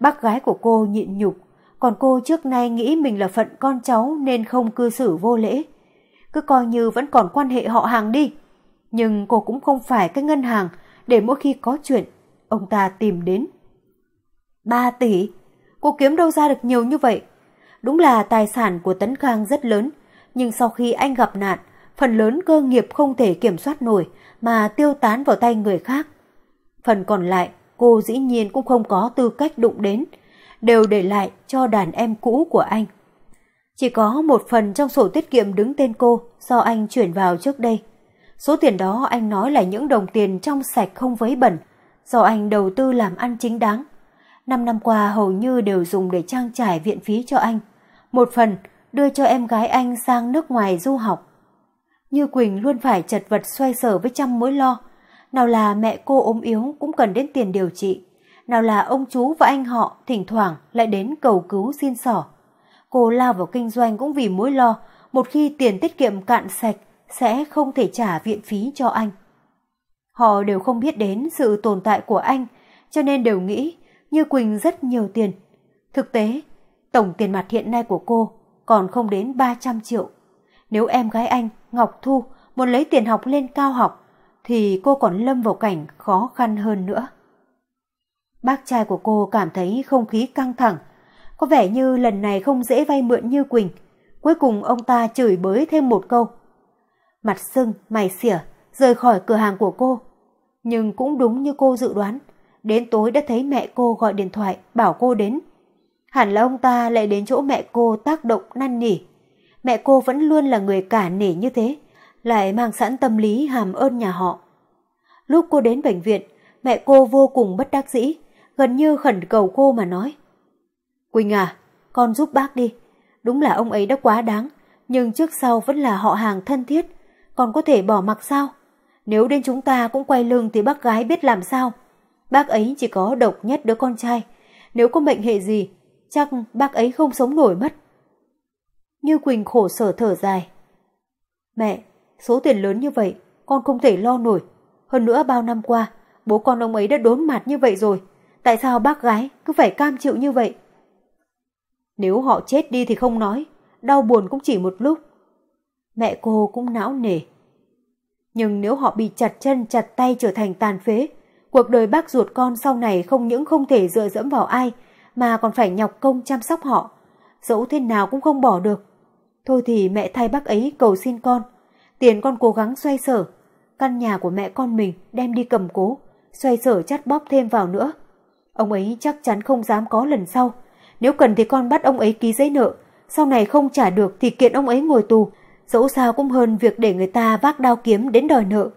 Bác gái của cô nhịn nhục, còn cô trước nay nghĩ mình là phận con cháu nên không cư xử vô lễ. Cứ coi như vẫn còn quan hệ họ hàng đi. Nhưng cô cũng không phải cái ngân hàng để mỗi khi có chuyện, ông ta tìm đến. Ba tỷ, cô kiếm đâu ra được nhiều như vậy? Đúng là tài sản của Tấn Khang rất lớn, nhưng sau khi anh gặp nạn, phần lớn cơ nghiệp không thể kiểm soát nổi mà tiêu tán vào tay người khác. Phần còn lại, cô dĩ nhiên cũng không có tư cách đụng đến, đều để lại cho đàn em cũ của anh. Chỉ có một phần trong sổ tiết kiệm đứng tên cô do anh chuyển vào trước đây. Số tiền đó anh nói là những đồng tiền trong sạch không vấy bẩn, do anh đầu tư làm ăn chính đáng. Năm năm qua hầu như đều dùng để trang trải viện phí cho anh. Một phần đưa cho em gái anh sang nước ngoài du học. Như Quỳnh luôn phải chật vật xoay sở với trăm mối lo. Nào là mẹ cô ốm yếu cũng cần đến tiền điều trị. Nào là ông chú và anh họ thỉnh thoảng lại đến cầu cứu xin sỏ. Cô lao vào kinh doanh cũng vì mối lo, một khi tiền tiết kiệm cạn sạch sẽ không thể trả viện phí cho anh. Họ đều không biết đến sự tồn tại của anh, cho nên đều nghĩ như Quỳnh rất nhiều tiền. Thực tế, tổng tiền mặt hiện nay của cô còn không đến 300 triệu. Nếu em gái anh, Ngọc Thu, muốn lấy tiền học lên cao học, thì cô còn lâm vào cảnh khó khăn hơn nữa. Bác trai của cô cảm thấy không khí căng thẳng, có vẻ như lần này không dễ vay mượn như Quỳnh. Cuối cùng ông ta chửi bới thêm một câu. Mặt sưng, mày xỉa, rời khỏi cửa hàng của cô. Nhưng cũng đúng như cô dự đoán, đến tối đã thấy mẹ cô gọi điện thoại bảo cô đến. Hẳn là ông ta lại đến chỗ mẹ cô tác động năn nỉ. Mẹ cô vẫn luôn là người cả nể như thế, lại mang sẵn tâm lý hàm ơn nhà họ. Lúc cô đến bệnh viện, mẹ cô vô cùng bất đắc dĩ, gần như khẩn cầu cô mà nói. Quỳnh à, con giúp bác đi. Đúng là ông ấy đã quá đáng, nhưng trước sau vẫn là họ hàng thân thiết. Con có thể bỏ mặc sao? Nếu đến chúng ta cũng quay lưng thì bác gái biết làm sao? Bác ấy chỉ có độc nhất đứa con trai. Nếu có mệnh hệ gì, chắc bác ấy không sống nổi mất. Như Quỳnh khổ sở thở dài. Mẹ, số tiền lớn như vậy, con không thể lo nổi. Hơn nữa bao năm qua, bố con ông ấy đã đốn mặt như vậy rồi. Tại sao bác gái cứ phải cam chịu như vậy? Nếu họ chết đi thì không nói, đau buồn cũng chỉ một lúc. Mẹ cô cũng não nề. Nhưng nếu họ bị chặt chân chặt tay trở thành tàn phế, cuộc đời bác ruột con sau này không những không thể dựa dẫm vào ai, mà còn phải nhọc công chăm sóc họ. Dẫu thế nào cũng không bỏ được. Thôi thì mẹ thay bác ấy cầu xin con. Tiền con cố gắng xoay sở. Căn nhà của mẹ con mình đem đi cầm cố, xoay sở chắt bóp thêm vào nữa. Ông ấy chắc chắn không dám có lần sau. Nếu cần thì con bắt ông ấy ký giấy nợ. Sau này không trả được thì kiện ông ấy ngồi tù. Dẫu sao cũng hơn việc để người ta vác đao kiếm đến đòi nợ.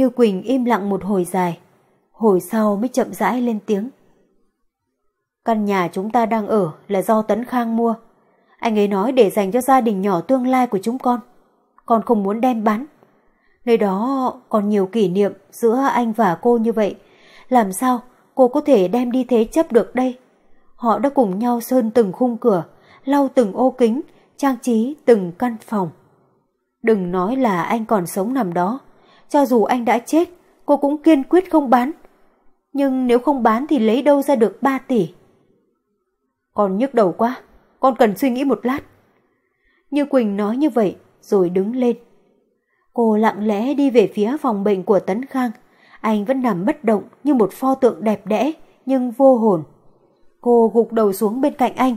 Như Quỳnh im lặng một hồi dài. Hồi sau mới chậm rãi lên tiếng. Căn nhà chúng ta đang ở là do Tấn Khang mua. Anh ấy nói để dành cho gia đình nhỏ tương lai của chúng con. Con không muốn đem bán. Nơi đó còn nhiều kỷ niệm giữa anh và cô như vậy. Làm sao cô có thể đem đi thế chấp được đây? Họ đã cùng nhau sơn từng khung cửa, lau từng ô kính, trang trí từng căn phòng. Đừng nói là anh còn sống nằm đó. Cho dù anh đã chết, cô cũng kiên quyết không bán. Nhưng nếu không bán thì lấy đâu ra được 3 tỷ? Con nhức đầu quá, con cần suy nghĩ một lát. Như Quỳnh nói như vậy, rồi đứng lên. Cô lặng lẽ đi về phía phòng bệnh của Tấn Khang. Anh vẫn nằm bất động như một pho tượng đẹp đẽ, nhưng vô hồn. Cô gục đầu xuống bên cạnh anh,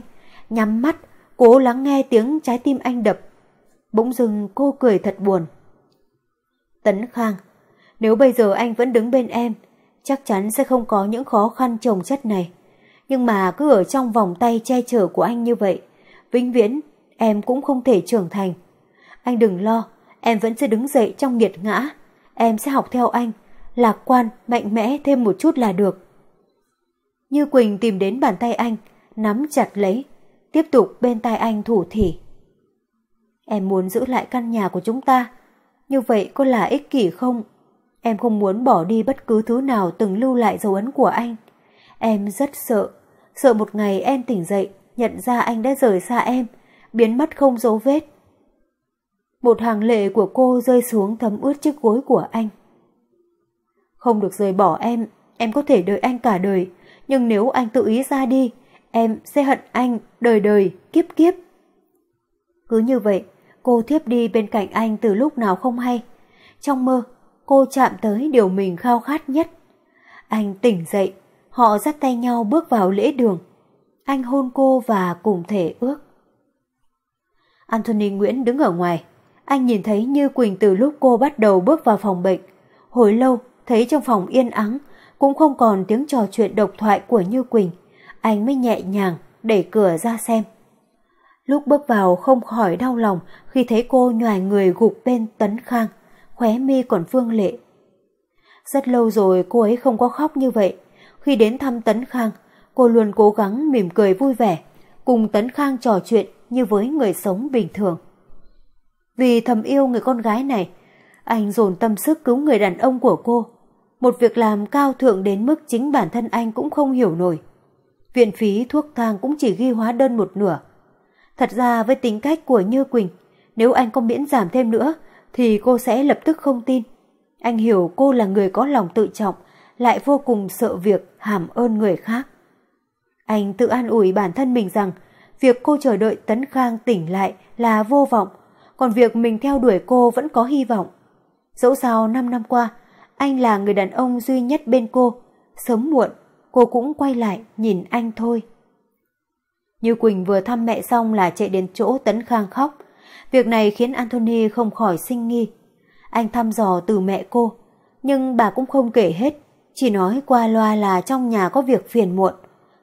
nhắm mắt, cố lắng nghe tiếng trái tim anh đập. Bỗng dưng cô cười thật buồn. Tấn Khang, nếu bây giờ anh vẫn đứng bên em, chắc chắn sẽ không có những khó khăn trồng chất này. Nhưng mà cứ ở trong vòng tay che chở của anh như vậy, vĩnh viễn em cũng không thể trưởng thành. Anh đừng lo, em vẫn sẽ đứng dậy trong nghiệt ngã. Em sẽ học theo anh, lạc quan, mạnh mẽ thêm một chút là được. Như Quỳnh tìm đến bàn tay anh, nắm chặt lấy, tiếp tục bên tai anh thủ thỉ. Em muốn giữ lại căn nhà của chúng ta, như vậy có là ích kỷ không? Em không muốn bỏ đi bất cứ thứ nào từng lưu lại dấu ấn của anh. Em rất sợ, sợ một ngày em tỉnh dậy, nhận ra anh đã rời xa em, biến mất không dấu vết. Một hàng lệ của cô rơi xuống thấm ướt chiếc gối của anh. Không được rời bỏ em, em có thể đợi anh cả đời, nhưng nếu anh tự ý ra đi, em sẽ hận anh đời đời, kiếp kiếp. Cứ như vậy, cô thiếp đi bên cạnh anh từ lúc nào không hay. Trong mơ, cô chạm tới điều mình khao khát nhất. Anh tỉnh dậy, họ dắt tay nhau bước vào lễ đường. Anh hôn cô và cùng thể ước. Anthony Nguyễn đứng ở ngoài. Anh nhìn thấy Như Quỳnh từ lúc cô bắt đầu bước vào phòng bệnh. Hồi lâu, thấy trong phòng yên ắng, cũng không còn tiếng trò chuyện độc thoại của Như Quỳnh. Anh mới nhẹ nhàng đẩy cửa ra xem. Lúc bước vào không khỏi đau lòng khi thấy cô nhòi người gục bên Tấn Khang, khóe mi còn phương lệ. Rất lâu rồi cô ấy không có khóc như vậy. Khi đến thăm Tấn Khang, cô luôn cố gắng mỉm cười vui vẻ, cùng Tấn Khang trò chuyện như với người sống bình thường. Vì thầm yêu người con gái này, anh dồn tâm sức cứu người đàn ông của cô. Một việc làm cao thượng đến mức chính bản thân anh cũng không hiểu nổi. Viện phí thuốc thang cũng chỉ ghi hóa đơn một nửa. Thật ra với tính cách của Như Quỳnh, nếu anh có miễn giảm thêm nữa thì cô sẽ lập tức không tin. Anh hiểu cô là người có lòng tự trọng, lại vô cùng sợ việc hàm ơn người khác. Anh tự an ủi bản thân mình rằng việc cô chờ đợi Tấn Khang tỉnh lại là vô vọng, còn việc mình theo đuổi cô vẫn có hy vọng. Dẫu sao 5 năm qua, anh là người đàn ông duy nhất bên cô, sớm muộn cô cũng quay lại nhìn anh thôi. Như Quỳnh vừa thăm mẹ xong là chạy đến chỗ Tấn Khang khóc. Việc này khiến Anthony không khỏi sinh nghi. Anh thăm dò từ mẹ cô. Nhưng bà cũng không kể hết, chỉ nói qua loa là trong nhà có việc phiền muộn.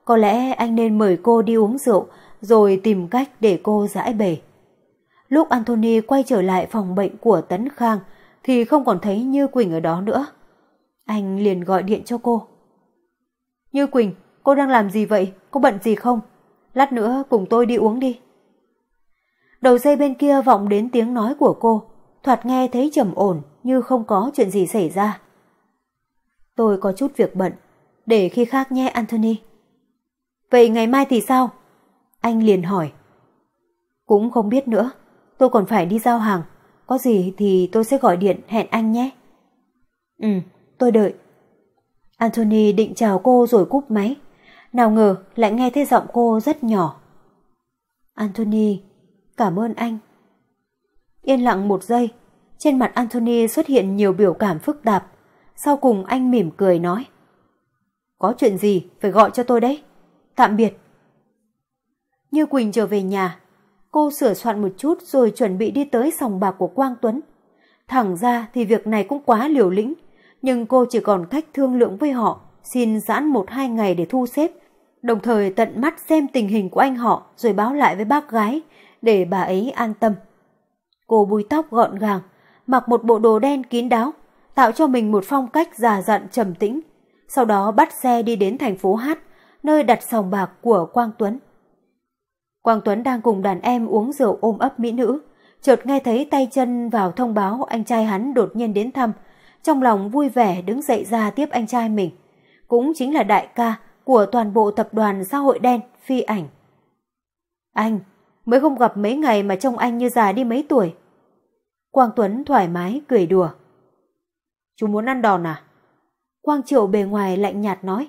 Có lẽ anh nên mời cô đi uống rượu rồi tìm cách để cô giải bể. Lúc Anthony quay trở lại phòng bệnh của Tấn Khang thì không còn thấy Như Quỳnh ở đó nữa. Anh liền gọi điện cho cô. Như Quỳnh, cô đang làm gì vậy? Cô bận gì không? Lát nữa cùng tôi đi uống đi. Đầu dây bên kia vọng đến tiếng nói của cô, thoạt nghe thấy trầm ổn như không có chuyện gì xảy ra. Tôi có chút việc bận, để khi khác nhé Anthony. Vậy ngày mai thì sao? Anh liền hỏi. Cũng không biết nữa, tôi còn phải đi giao hàng, có gì thì tôi sẽ gọi điện hẹn anh nhé. Ừ, tôi đợi. Anthony định chào cô rồi cúp máy. Nào ngờ lại nghe thấy giọng cô rất nhỏ. Anthony, cảm ơn anh. Yên lặng một giây, trên mặt Anthony xuất hiện nhiều biểu cảm phức tạp. Sau cùng anh mỉm cười nói. Có chuyện gì phải gọi cho tôi đấy. Tạm biệt. Như Quỳnh trở về nhà, cô sửa soạn một chút rồi chuẩn bị đi tới sòng bạc của Quang Tuấn. Thẳng ra thì việc này cũng quá liều lĩnh, nhưng cô chỉ còn cách thương lượng với họ, xin giãn một hai ngày để thu xếp, đồng thời tận mắt xem tình hình của anh họ rồi báo lại với bác gái để bà ấy an tâm. Cô búi tóc gọn gàng, mặc một bộ đồ đen kín đáo, tạo cho mình một phong cách già dặn trầm tĩnh, sau đó bắt xe đi đến thành phố Hát, nơi đặt sòng bạc của Quang Tuấn. Quang Tuấn đang cùng đàn em uống rượu ôm ấp mỹ nữ, chợt nghe thấy tay chân vào thông báo anh trai hắn đột nhiên đến thăm, trong lòng vui vẻ đứng dậy ra tiếp anh trai mình, cũng chính là đại ca của toàn bộ tập đoàn xã hội đen phi ảnh. Anh, mới không gặp mấy ngày mà trông anh như già đi mấy tuổi. Quang Tuấn thoải mái cười đùa. Chú muốn ăn đòn à? Quang Triệu bề ngoài lạnh nhạt nói.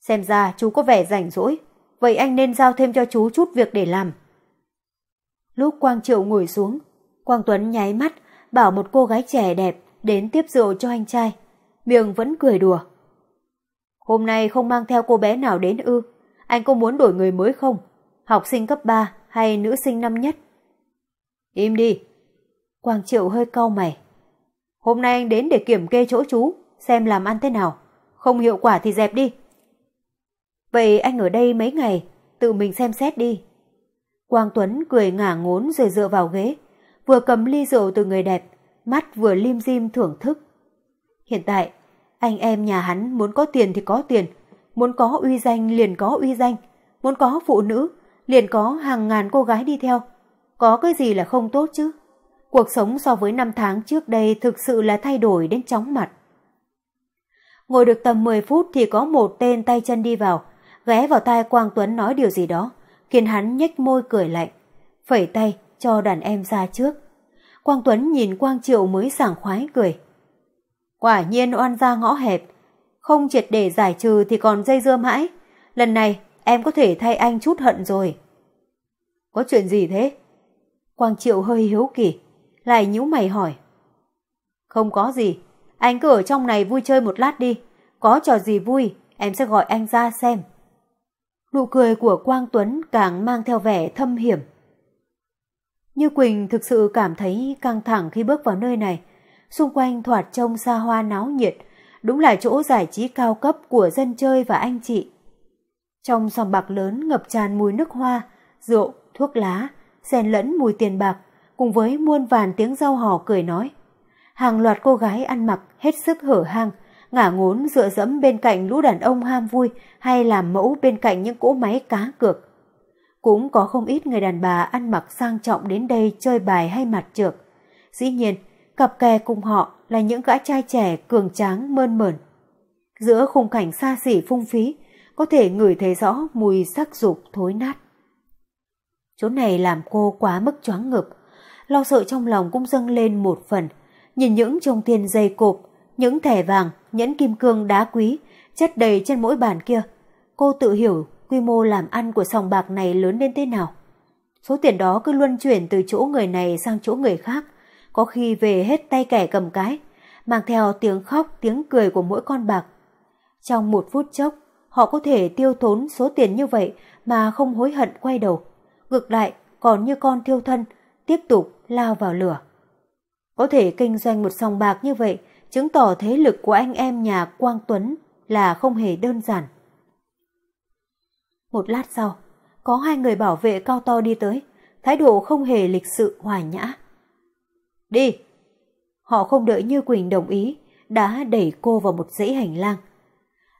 Xem ra chú có vẻ rảnh rỗi, vậy anh nên giao thêm cho chú chút việc để làm. Lúc Quang Triệu ngồi xuống, Quang Tuấn nháy mắt bảo một cô gái trẻ đẹp đến tiếp rượu cho anh trai, miệng vẫn cười đùa. Hôm nay không mang theo cô bé nào đến ư, anh có muốn đổi người mới không? Học sinh cấp 3 hay nữ sinh năm nhất? Im đi. Quang Triệu hơi cau mày. Hôm nay anh đến để kiểm kê chỗ chú, xem làm ăn thế nào. Không hiệu quả thì dẹp đi. Vậy anh ở đây mấy ngày, tự mình xem xét đi. Quang Tuấn cười ngả ngốn rồi dựa vào ghế, vừa cầm ly rượu từ người đẹp, mắt vừa lim dim thưởng thức. Hiện tại, anh em nhà hắn muốn có tiền thì có tiền, muốn có uy danh liền có uy danh, muốn có phụ nữ liền có hàng ngàn cô gái đi theo. Có cái gì là không tốt chứ? Cuộc sống so với năm tháng trước đây thực sự là thay đổi đến chóng mặt. Ngồi được tầm 10 phút thì có một tên tay chân đi vào, ghé vào tai Quang Tuấn nói điều gì đó, khiến hắn nhếch môi cười lạnh, phẩy tay cho đàn em ra trước. Quang Tuấn nhìn Quang Triệu mới sảng khoái cười. Quả nhiên oan ra ngõ hẹp, không triệt để giải trừ thì còn dây dưa mãi. Lần này em có thể thay anh chút hận rồi. Có chuyện gì thế? Quang Triệu hơi hiếu kỳ, lại nhíu mày hỏi. Không có gì, anh cứ ở trong này vui chơi một lát đi, có trò gì vui em sẽ gọi anh ra xem. Nụ cười của Quang Tuấn càng mang theo vẻ thâm hiểm. Như Quỳnh thực sự cảm thấy căng thẳng khi bước vào nơi này, xung quanh thoạt trông xa hoa náo nhiệt, đúng là chỗ giải trí cao cấp của dân chơi và anh chị. Trong sòng bạc lớn ngập tràn mùi nước hoa, rượu, thuốc lá, xen lẫn mùi tiền bạc, cùng với muôn vàn tiếng rau hò cười nói. Hàng loạt cô gái ăn mặc hết sức hở hang, ngả ngốn dựa dẫm bên cạnh lũ đàn ông ham vui hay làm mẫu bên cạnh những cỗ máy cá cược. Cũng có không ít người đàn bà ăn mặc sang trọng đến đây chơi bài hay mặt trược. Dĩ nhiên, cặp kè cùng họ là những gã trai trẻ cường tráng mơn mởn. Giữa khung cảnh xa xỉ phung phí, có thể ngửi thấy rõ mùi sắc dục thối nát. Chỗ này làm cô quá mức choáng ngợp lo sợ trong lòng cũng dâng lên một phần, nhìn những trông tiền dây cộp, những thẻ vàng, nhẫn kim cương đá quý, chất đầy trên mỗi bàn kia. Cô tự hiểu quy mô làm ăn của sòng bạc này lớn đến thế nào. Số tiền đó cứ luân chuyển từ chỗ người này sang chỗ người khác, có khi về hết tay kẻ cầm cái, mang theo tiếng khóc, tiếng cười của mỗi con bạc. Trong một phút chốc, họ có thể tiêu tốn số tiền như vậy mà không hối hận quay đầu. Ngược lại, còn như con thiêu thân, tiếp tục lao vào lửa. Có thể kinh doanh một sòng bạc như vậy chứng tỏ thế lực của anh em nhà Quang Tuấn là không hề đơn giản. Một lát sau, có hai người bảo vệ cao to đi tới, thái độ không hề lịch sự hòa nhã. Đi! Họ không đợi Như Quỳnh đồng ý, đã đẩy cô vào một dãy hành lang.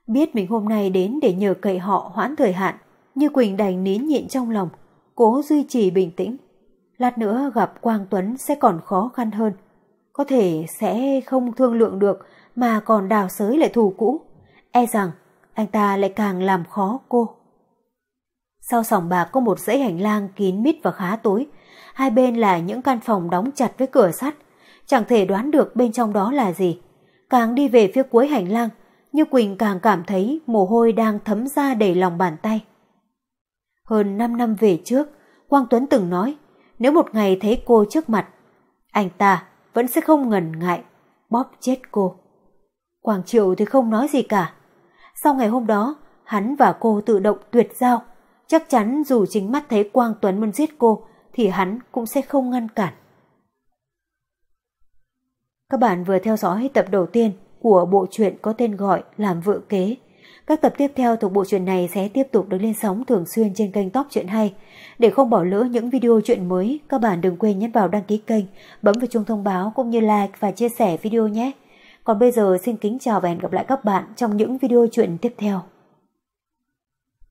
Biết mình hôm nay đến để nhờ cậy họ hoãn thời hạn, Như Quỳnh đành nín nhịn trong lòng, cố duy trì bình tĩnh. Lát nữa gặp Quang Tuấn sẽ còn khó khăn hơn. Có thể sẽ không thương lượng được mà còn đào sới lại thù cũ. E rằng anh ta lại càng làm khó cô. Sau sòng bạc có một dãy hành lang kín mít và khá tối. Hai bên là những căn phòng đóng chặt với cửa sắt. Chẳng thể đoán được bên trong đó là gì. Càng đi về phía cuối hành lang, Như Quỳnh càng cảm thấy mồ hôi đang thấm ra đầy lòng bàn tay. Hơn 5 năm về trước, Quang Tuấn từng nói, nếu một ngày thấy cô trước mặt, anh ta vẫn sẽ không ngần ngại bóp chết cô. Quang Triệu thì không nói gì cả. Sau ngày hôm đó, hắn và cô tự động tuyệt giao, chắc chắn dù chính mắt thấy Quang Tuấn muốn giết cô thì hắn cũng sẽ không ngăn cản. Các bạn vừa theo dõi tập đầu tiên của bộ truyện có tên gọi Làm vợ kế. Các tập tiếp theo thuộc bộ truyện này sẽ tiếp tục được lên sóng thường xuyên trên kênh Top Truyện Hay. Để không bỏ lỡ những video truyện mới, các bạn đừng quên nhấn vào đăng ký kênh, bấm vào chuông thông báo cũng như like và chia sẻ video nhé. Còn bây giờ xin kính chào và hẹn gặp lại các bạn trong những video truyện tiếp theo.